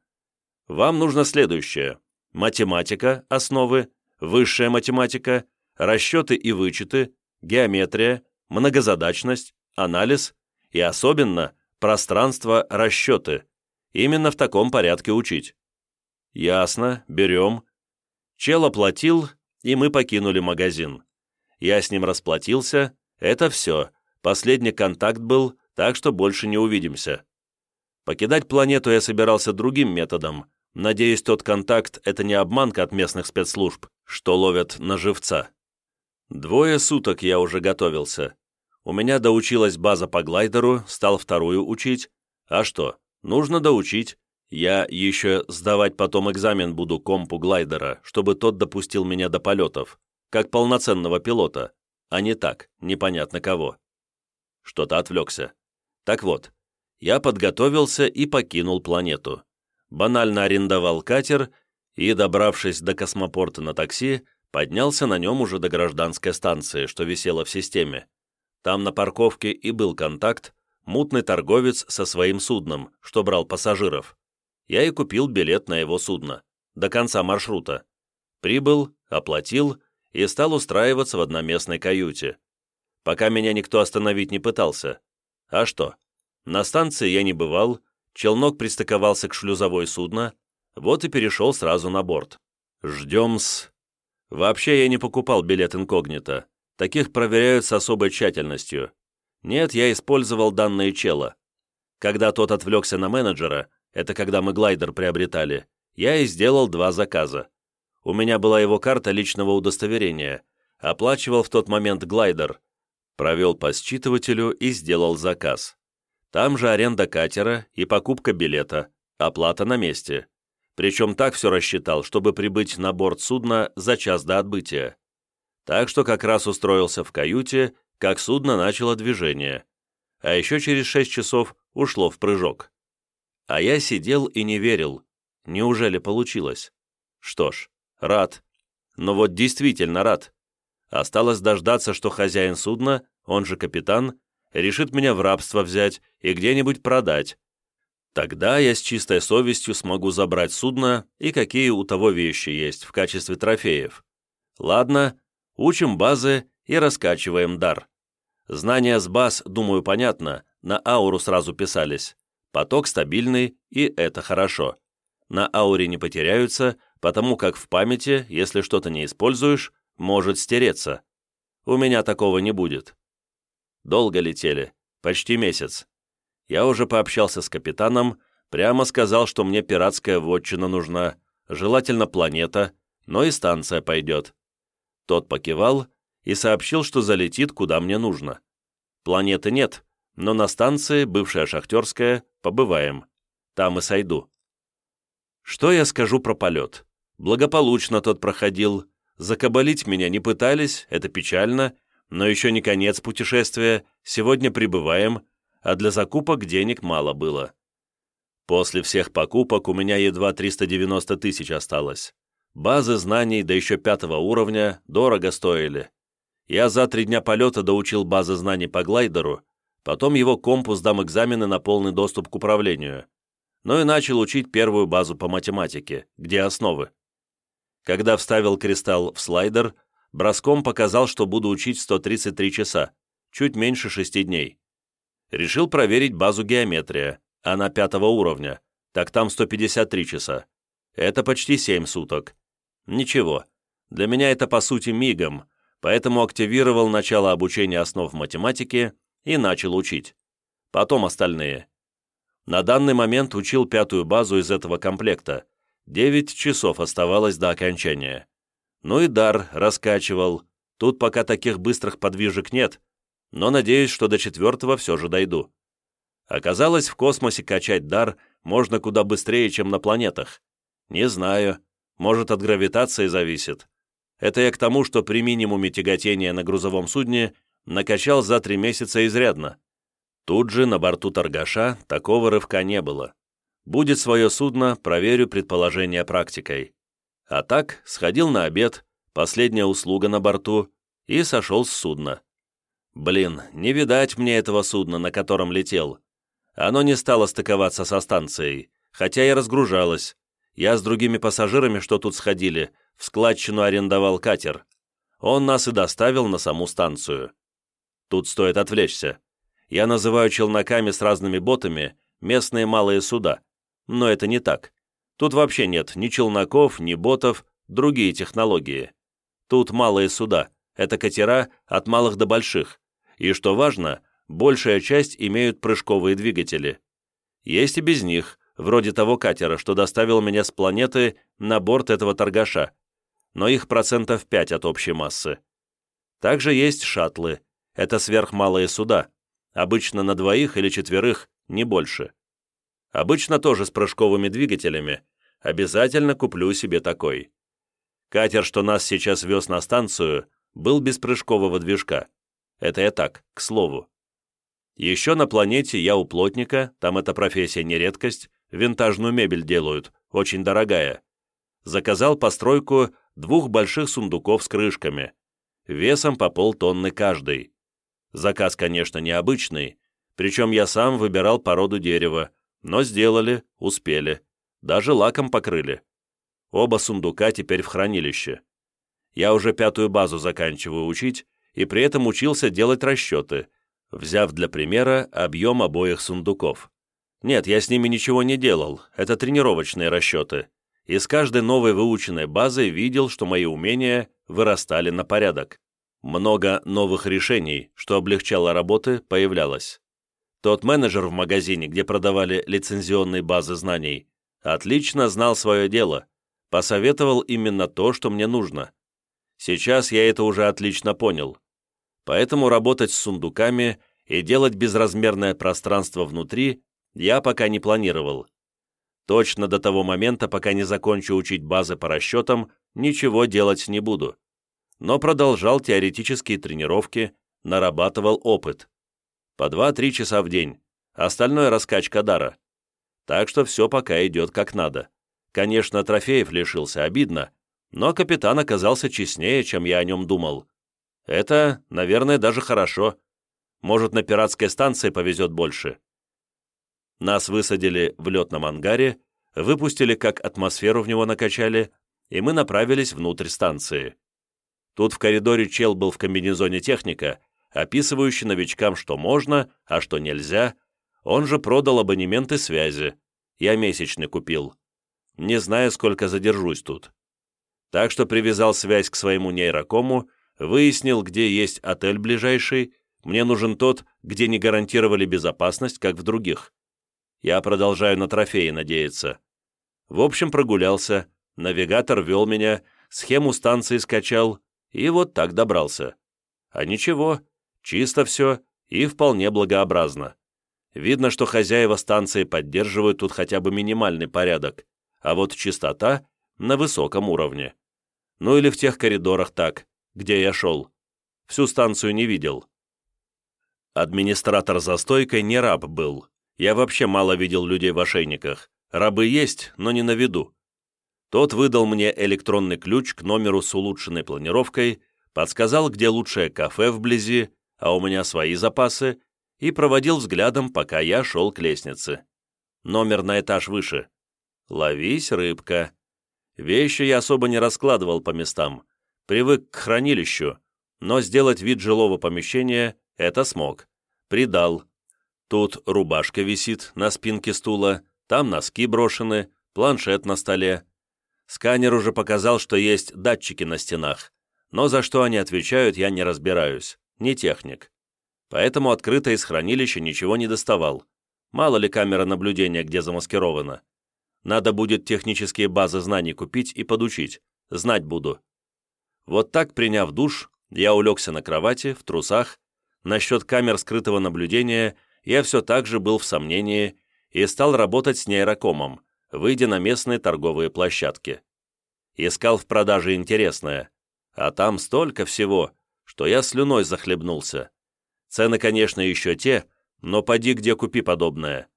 Вам нужно следующее. Математика, основы, высшая математика, расчеты и вычеты, геометрия, многозадачность, анализ и особенно пространство, расчеты. Именно в таком порядке учить. Ясно, берем. Чел оплатил, и мы покинули магазин. Я с ним расплатился, это все. Последний контакт был, так что больше не увидимся. Покидать планету я собирался другим методом. Надеюсь, тот контакт — это не обманка от местных спецслужб, что ловят на живца. Двое суток я уже готовился. У меня доучилась база по глайдеру, стал вторую учить. А что, нужно доучить. Я еще сдавать потом экзамен буду компу глайдера, чтобы тот допустил меня до полетов, как полноценного пилота, а не так, непонятно кого. Что-то отвлекся. Так вот, я подготовился и покинул планету. Банально арендовал катер и, добравшись до космопорта на такси, поднялся на нем уже до гражданской станции, что висела в системе. Там на парковке и был контакт, мутный торговец со своим судном, что брал пассажиров. Я и купил билет на его судно, до конца маршрута. Прибыл, оплатил и стал устраиваться в одноместной каюте. Пока меня никто остановить не пытался. А что? На станции я не бывал, челнок пристыковался к шлюзовой судна, вот и перешел сразу на борт. Ждем-с. Вообще я не покупал билет инкогнито, Таких проверяют с особой тщательностью. Нет, я использовал данные чела. Когда тот отвлекся на менеджера, это когда мы глайдер приобретали, я и сделал два заказа. У меня была его карта личного удостоверения. Оплачивал в тот момент глайдер. Провел по считывателю и сделал заказ. Там же аренда катера и покупка билета, оплата на месте. Причем так все рассчитал, чтобы прибыть на борт судна за час до отбытия так что как раз устроился в каюте, как судно начало движение, а еще через шесть часов ушло в прыжок. А я сидел и не верил. Неужели получилось? Что ж, рад. Но вот действительно рад. Осталось дождаться, что хозяин судна, он же капитан, решит меня в рабство взять и где-нибудь продать. Тогда я с чистой совестью смогу забрать судно и какие у того вещи есть в качестве трофеев. Ладно, Учим базы и раскачиваем дар. Знания с баз, думаю, понятно, на ауру сразу писались. Поток стабильный, и это хорошо. На ауре не потеряются, потому как в памяти, если что-то не используешь, может стереться. У меня такого не будет. Долго летели, почти месяц. Я уже пообщался с капитаном, прямо сказал, что мне пиратская вотчина нужна, желательно планета, но и станция пойдет. Тот покивал и сообщил, что залетит, куда мне нужно. Планеты нет, но на станции, бывшая шахтерская, побываем. Там и сойду. Что я скажу про полет? Благополучно тот проходил. Закабалить меня не пытались, это печально, но еще не конец путешествия, сегодня прибываем, а для закупок денег мало было. После всех покупок у меня едва 390 тысяч осталось. Базы знаний, да еще пятого уровня, дорого стоили. Я за три дня полета доучил базы знаний по глайдеру, потом его компу сдам экзамены на полный доступ к управлению. Ну и начал учить первую базу по математике, где основы. Когда вставил кристалл в слайдер, броском показал, что буду учить 133 часа, чуть меньше 6 дней. Решил проверить базу геометрия, она пятого уровня, так там 153 часа. Это почти 7 суток. Ничего, для меня это по сути мигом, поэтому активировал начало обучения основ математики и начал учить. Потом остальные. На данный момент учил пятую базу из этого комплекта. Девять часов оставалось до окончания. Ну и дар раскачивал. Тут пока таких быстрых подвижек нет, но надеюсь, что до четвертого все же дойду. Оказалось, в космосе качать дар можно куда быстрее, чем на планетах. Не знаю, может, от гравитации зависит. Это я к тому, что при минимуме тяготения на грузовом судне накачал за три месяца изрядно. Тут же на борту торгаша такого рывка не было. Будет свое судно, проверю предположение практикой. А так, сходил на обед, последняя услуга на борту, и сошел с судна. Блин, не видать мне этого судна, на котором летел. Оно не стало стыковаться со станцией, хотя и разгружалось. Я с другими пассажирами, что тут сходили, в складчину арендовал катер. Он нас и доставил на саму станцию. Тут стоит отвлечься. Я называю челноками с разными ботами местные малые суда. Но это не так. Тут вообще нет ни челноков, ни ботов, другие технологии. Тут малые суда, это катера от малых до больших. И что важно, большая часть имеют прыжковые двигатели. Есть и без них, вроде того катера, что доставил меня с планеты на борт этого торгаша, но их процентов 5 от общей массы. Также есть шаттлы, это сверхмалые суда, обычно на двоих или четверых, не больше. Обычно тоже с прыжковыми двигателями, обязательно куплю себе такой. Катер, что нас сейчас вез на станцию, был без прыжкового движка. Это я так, к слову. Еще на планете я у плотника, там эта профессия не редкость, винтажную мебель делают, очень дорогая. Заказал постройку двух больших сундуков с крышками, весом по полтонны каждый. Заказ, конечно, необычный, причем я сам выбирал породу дерева, но сделали, успели, даже лаком покрыли. Оба сундука теперь в хранилище. Я уже пятую базу заканчиваю учить, и при этом учился делать расчеты, взяв для примера объем обоих сундуков. Нет, я с ними ничего не делал, это тренировочные расчеты. И с каждой новой выученной базой видел, что мои умения вырастали на порядок. Много новых решений, что облегчало работы, появлялось. Тот менеджер в магазине, где продавали лицензионные базы знаний, отлично знал свое дело, посоветовал именно то, что мне нужно. Сейчас я это уже отлично понял. Поэтому работать с сундуками и делать безразмерное пространство внутри я пока не планировал. Точно до того момента, пока не закончу учить базы по расчетам, ничего делать не буду. Но продолжал теоретические тренировки, нарабатывал опыт. По 2-3 часа в день, остальное раскачка дара. Так что все пока идет как надо. Конечно, трофеев лишился, обидно, но капитан оказался честнее, чем я о нем думал. Это, наверное, даже хорошо. Может, на пиратской станции повезет больше. Нас высадили в летном ангаре, выпустили, как атмосферу в него накачали, и мы направились внутрь станции. Тут в коридоре чел был в комбинезоне техника, описывающий новичкам, что можно, а что нельзя. Он же продал абонементы связи. Я месячный купил. Не знаю, сколько задержусь тут. Так что привязал связь к своему нейрокому, выяснил, где есть отель ближайший, мне нужен тот, где не гарантировали безопасность, как в других. Я продолжаю на трофеи надеяться. В общем, прогулялся, навигатор вел меня, схему станции скачал, и вот так добрался. А ничего, чисто все и вполне благообразно. Видно, что хозяева станции поддерживают тут хотя бы минимальный порядок, а вот чистота на высоком уровне. Ну или в тех коридорах так, где я шел. Всю станцию не видел. Администратор за стойкой не раб был, я вообще мало видел людей в ошейниках. Рабы есть, но не на виду. Тот выдал мне электронный ключ к номеру с улучшенной планировкой, подсказал, где лучшее кафе вблизи, а у меня свои запасы, и проводил взглядом, пока я шел к лестнице. Номер на этаж выше. Ловись, рыбка. Вещи я особо не раскладывал по местам. Привык к хранилищу, но сделать вид жилого помещения — это смог. Придал, Тут рубашка висит на спинке стула, там носки брошены, планшет на столе. Сканер уже показал, что есть датчики на стенах, но за что они отвечают, я не разбираюсь, не техник. Поэтому открыто из хранилища ничего не доставал. Мало ли камера наблюдения где замаскирована. Надо будет технические базы знаний купить и подучить, знать буду. Вот так, приняв душ, я улегся на кровати, в трусах. Насчет камер скрытого наблюдения я все так же был в сомнении и стал работать с нейрокомом, выйдя на местные торговые площадки. Искал в продаже интересное, а там столько всего, что я слюной захлебнулся. Цены, конечно, еще те, но поди где купи подобное.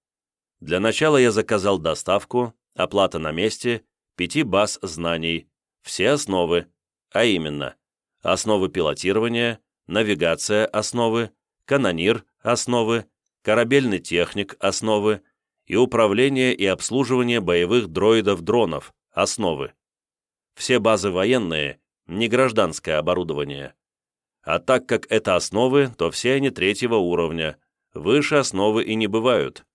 Для начала я заказал доставку, оплата на месте, пяти баз знаний, все основы, а именно основы пилотирования, навигация основы, канонир основы, корабельный техник основы и управление и обслуживание боевых дроидов-дронов основы. Все базы военные, не гражданское оборудование. А так как это основы, то все они третьего уровня, выше основы и не бывают.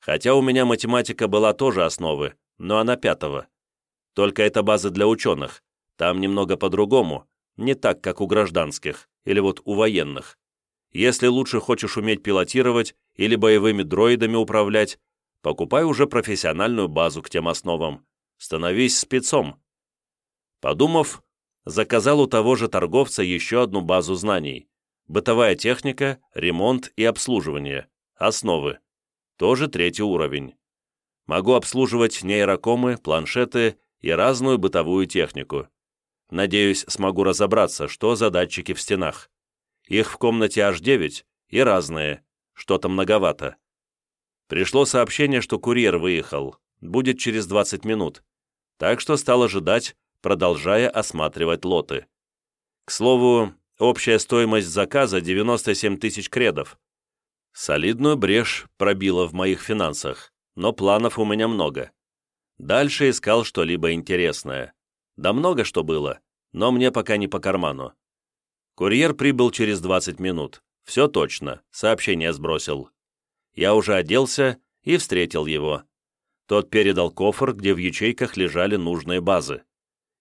Хотя у меня математика была тоже основы, но она пятого. Только это база для ученых, там немного по-другому, не так, как у гражданских, или вот у военных. Если лучше хочешь уметь пилотировать или боевыми дроидами управлять, покупай уже профессиональную базу к тем основам. Становись спецом. Подумав, заказал у того же торговца еще одну базу знаний. Бытовая техника, ремонт и обслуживание. Основы. Тоже третий уровень. Могу обслуживать нейрокомы, планшеты и разную бытовую технику. Надеюсь, смогу разобраться, что за датчики в стенах. Их в комнате аж 9 и разные, что-то многовато. Пришло сообщение, что курьер выехал, будет через 20 минут, так что стал ожидать, продолжая осматривать лоты. К слову, общая стоимость заказа 97 тысяч кредов. Солидную брешь пробила в моих финансах, но планов у меня много. Дальше искал что-либо интересное. Да много что было, но мне пока не по карману. Курьер прибыл через 20 минут. Все точно, сообщение сбросил. Я уже оделся и встретил его. Тот передал кофр, где в ячейках лежали нужные базы.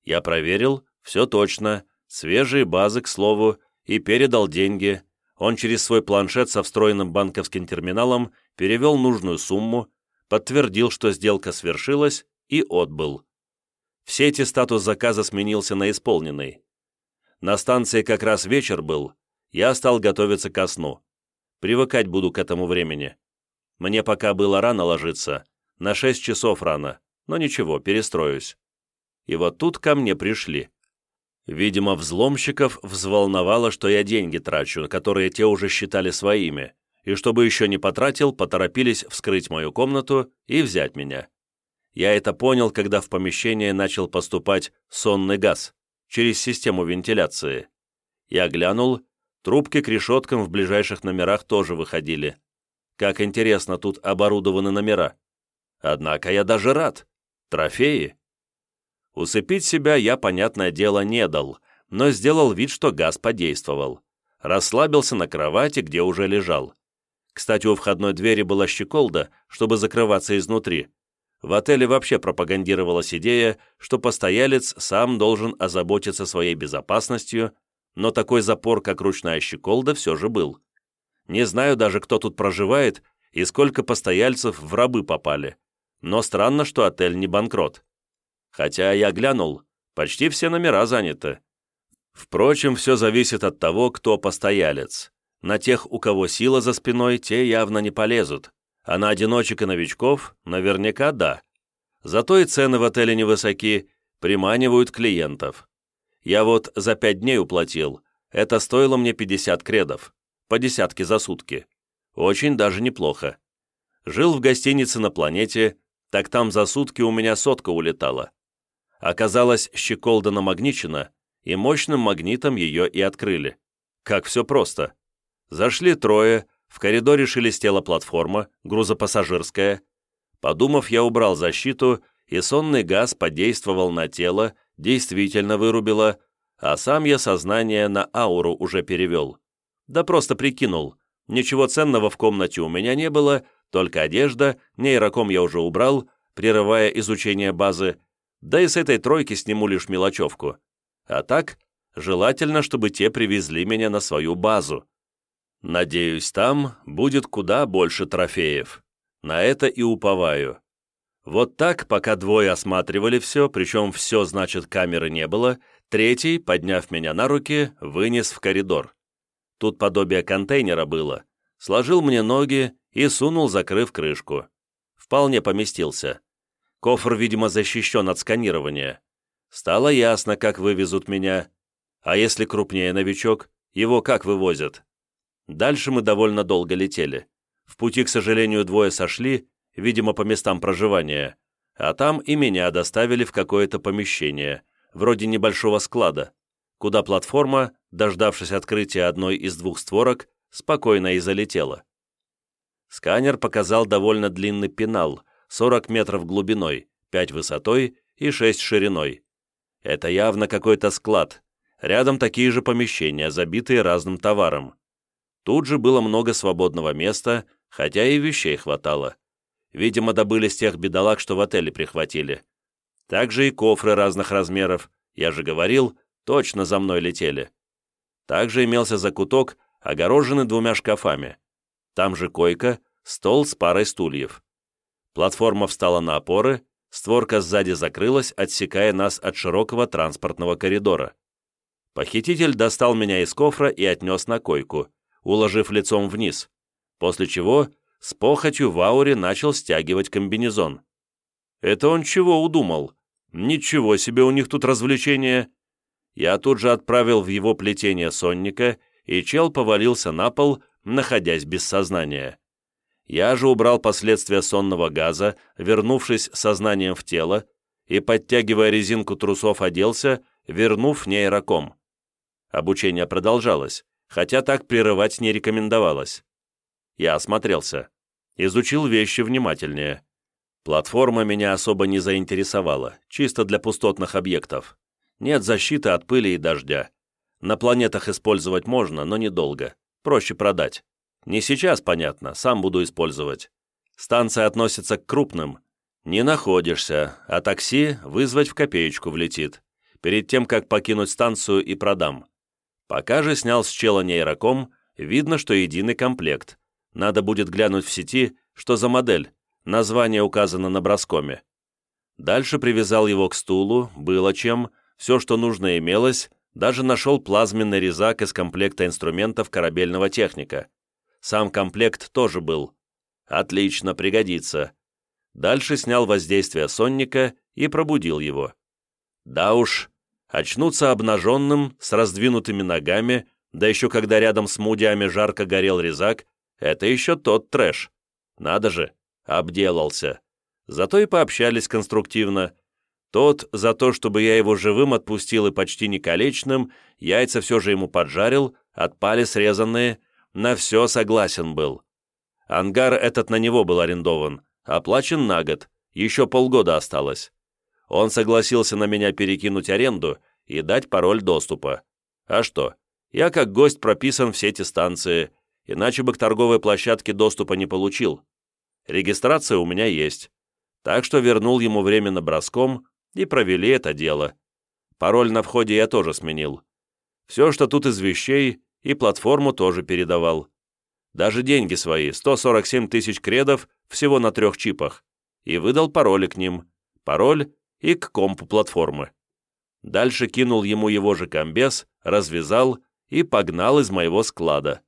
Я проверил, все точно, свежие базы, к слову, и передал деньги. Он через свой планшет со встроенным банковским терминалом перевел нужную сумму, подтвердил, что сделка свершилась, и отбыл. В сети статус заказа сменился на исполненный. На станции как раз вечер был, я стал готовиться ко сну. Привыкать буду к этому времени. Мне пока было рано ложиться, на 6 часов рано, но ничего, перестроюсь. И вот тут ко мне пришли. Видимо, взломщиков взволновало, что я деньги трачу, которые те уже считали своими, и чтобы еще не потратил, поторопились вскрыть мою комнату и взять меня. Я это понял, когда в помещение начал поступать сонный газ через систему вентиляции. Я глянул, трубки к решеткам в ближайших номерах тоже выходили. Как интересно тут оборудованы номера. Однако я даже рад. Трофеи. Усыпить себя я, понятное дело, не дал, но сделал вид, что газ подействовал. Расслабился на кровати, где уже лежал. Кстати, у входной двери была щеколда, чтобы закрываться изнутри. В отеле вообще пропагандировалась идея, что постоялец сам должен озаботиться своей безопасностью, но такой запор, как ручная щеколда, все же был. Не знаю даже, кто тут проживает и сколько постояльцев в рабы попали. Но странно, что отель не банкрот. Хотя я глянул, почти все номера заняты. Впрочем, все зависит от того, кто постоялец. На тех, у кого сила за спиной, те явно не полезут, а на одиночек и новичков наверняка да. Зато и цены в отеле невысоки, приманивают клиентов. Я вот за пять дней уплатил, это стоило мне 50 кредов, по десятке за сутки. Очень даже неплохо. Жил в гостинице на планете, так там за сутки у меня сотка улетала. Оказалось, щеколда намагничена, и мощным магнитом ее и открыли. Как все просто. Зашли трое, в коридоре шелестела платформа, грузопассажирская. Подумав, я убрал защиту, и сонный газ подействовал на тело, действительно вырубило, а сам я сознание на ауру уже перевел. Да просто прикинул. Ничего ценного в комнате у меня не было, только одежда, нейроком я уже убрал, прерывая изучение базы, да и с этой тройки сниму лишь мелочевку. А так, желательно, чтобы те привезли меня на свою базу. Надеюсь, там будет куда больше трофеев. На это и уповаю. Вот так, пока двое осматривали все, причем все, значит, камеры не было, третий, подняв меня на руки, вынес в коридор. Тут подобие контейнера было. Сложил мне ноги и сунул, закрыв крышку. Вполне поместился. Кофр, видимо, защищен от сканирования. Стало ясно, как вывезут меня. А если крупнее новичок, его как вывозят? Дальше мы довольно долго летели. В пути, к сожалению, двое сошли, видимо, по местам проживания, а там и меня доставили в какое-то помещение, вроде небольшого склада, куда платформа, дождавшись открытия одной из двух створок, спокойно и залетела. Сканер показал довольно длинный пенал, 40 метров глубиной, 5 высотой и 6 шириной. Это явно какой-то склад. Рядом такие же помещения, забитые разным товаром. Тут же было много свободного места, хотя и вещей хватало. Видимо, добыли с тех бедолаг, что в отеле прихватили. Также и кофры разных размеров, я же говорил, точно за мной летели. Также имелся закуток, огороженный двумя шкафами. Там же койка, стол с парой стульев. Платформа встала на опоры, створка сзади закрылась, отсекая нас от широкого транспортного коридора. Похититель достал меня из кофра и отнес на койку, уложив лицом вниз, после чего с похотью в ауре начал стягивать комбинезон. Это он чего удумал? Ничего себе у них тут развлечения. Я тут же отправил в его плетение сонника, и чел повалился на пол, находясь без сознания. Я же убрал последствия сонного газа, вернувшись сознанием в тело, и, подтягивая резинку трусов, оделся, вернув нейроком. Обучение продолжалось, хотя так прерывать не рекомендовалось. Я осмотрелся. Изучил вещи внимательнее. Платформа меня особо не заинтересовала, чисто для пустотных объектов. Нет защиты от пыли и дождя. На планетах использовать можно, но недолго. Проще продать. Не сейчас, понятно, сам буду использовать. Станция относится к крупным. Не находишься, а такси вызвать в копеечку влетит. Перед тем, как покинуть станцию и продам. Пока же снял с чела нейроком, видно, что единый комплект. Надо будет глянуть в сети, что за модель. Название указано на броскоме. Дальше привязал его к стулу, было чем, все, что нужно имелось, даже нашел плазменный резак из комплекта инструментов корабельного техника. Сам комплект тоже был. Отлично, пригодится. Дальше снял воздействие сонника и пробудил его. Да уж, очнуться обнаженным, с раздвинутыми ногами, да еще когда рядом с мудями жарко горел резак, это еще тот трэш. Надо же, обделался. Зато и пообщались конструктивно. Тот за то, чтобы я его живым отпустил и почти не калечным, яйца все же ему поджарил, отпали срезанные, на все согласен был. Ангар этот на него был арендован, оплачен на год, еще полгода осталось. Он согласился на меня перекинуть аренду и дать пароль доступа. А что, я как гость прописан в сети станции, иначе бы к торговой площадке доступа не получил. Регистрация у меня есть. Так что вернул ему временно броском и провели это дело. Пароль на входе я тоже сменил. Все, что тут из вещей, и платформу тоже передавал. Даже деньги свои, 147 тысяч кредов, всего на трех чипах. И выдал пароли к ним. Пароль и к компу платформы. Дальше кинул ему его же комбез, развязал и погнал из моего склада.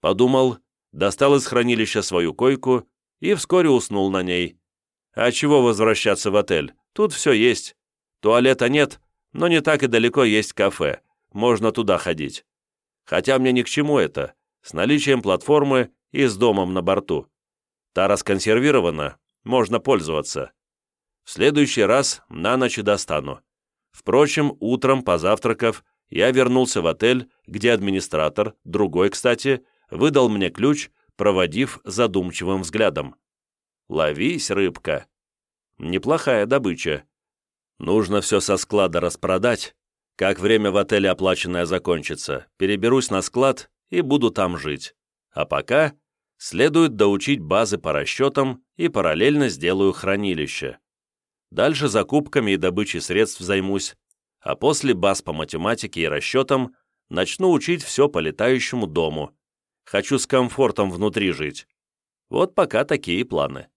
Подумал, достал из хранилища свою койку и вскоре уснул на ней. А чего возвращаться в отель? Тут все есть. Туалета нет, но не так и далеко есть кафе. Можно туда ходить. Хотя мне ни к чему это, с наличием платформы и с домом на борту. Та расконсервирована, можно пользоваться. В следующий раз на ночь достану. Впрочем, утром, позавтракав, я вернулся в отель, где администратор, другой, кстати, выдал мне ключ, проводив задумчивым взглядом. «Ловись, рыбка!» Неплохая добыча. Нужно все со склада распродать, как время в отеле оплаченное закончится, переберусь на склад и буду там жить. А пока следует доучить базы по расчетам и параллельно сделаю хранилище. Дальше закупками и добычей средств займусь, а после баз по математике и расчетам начну учить все по летающему дому. Хочу с комфортом внутри жить. Вот пока такие планы.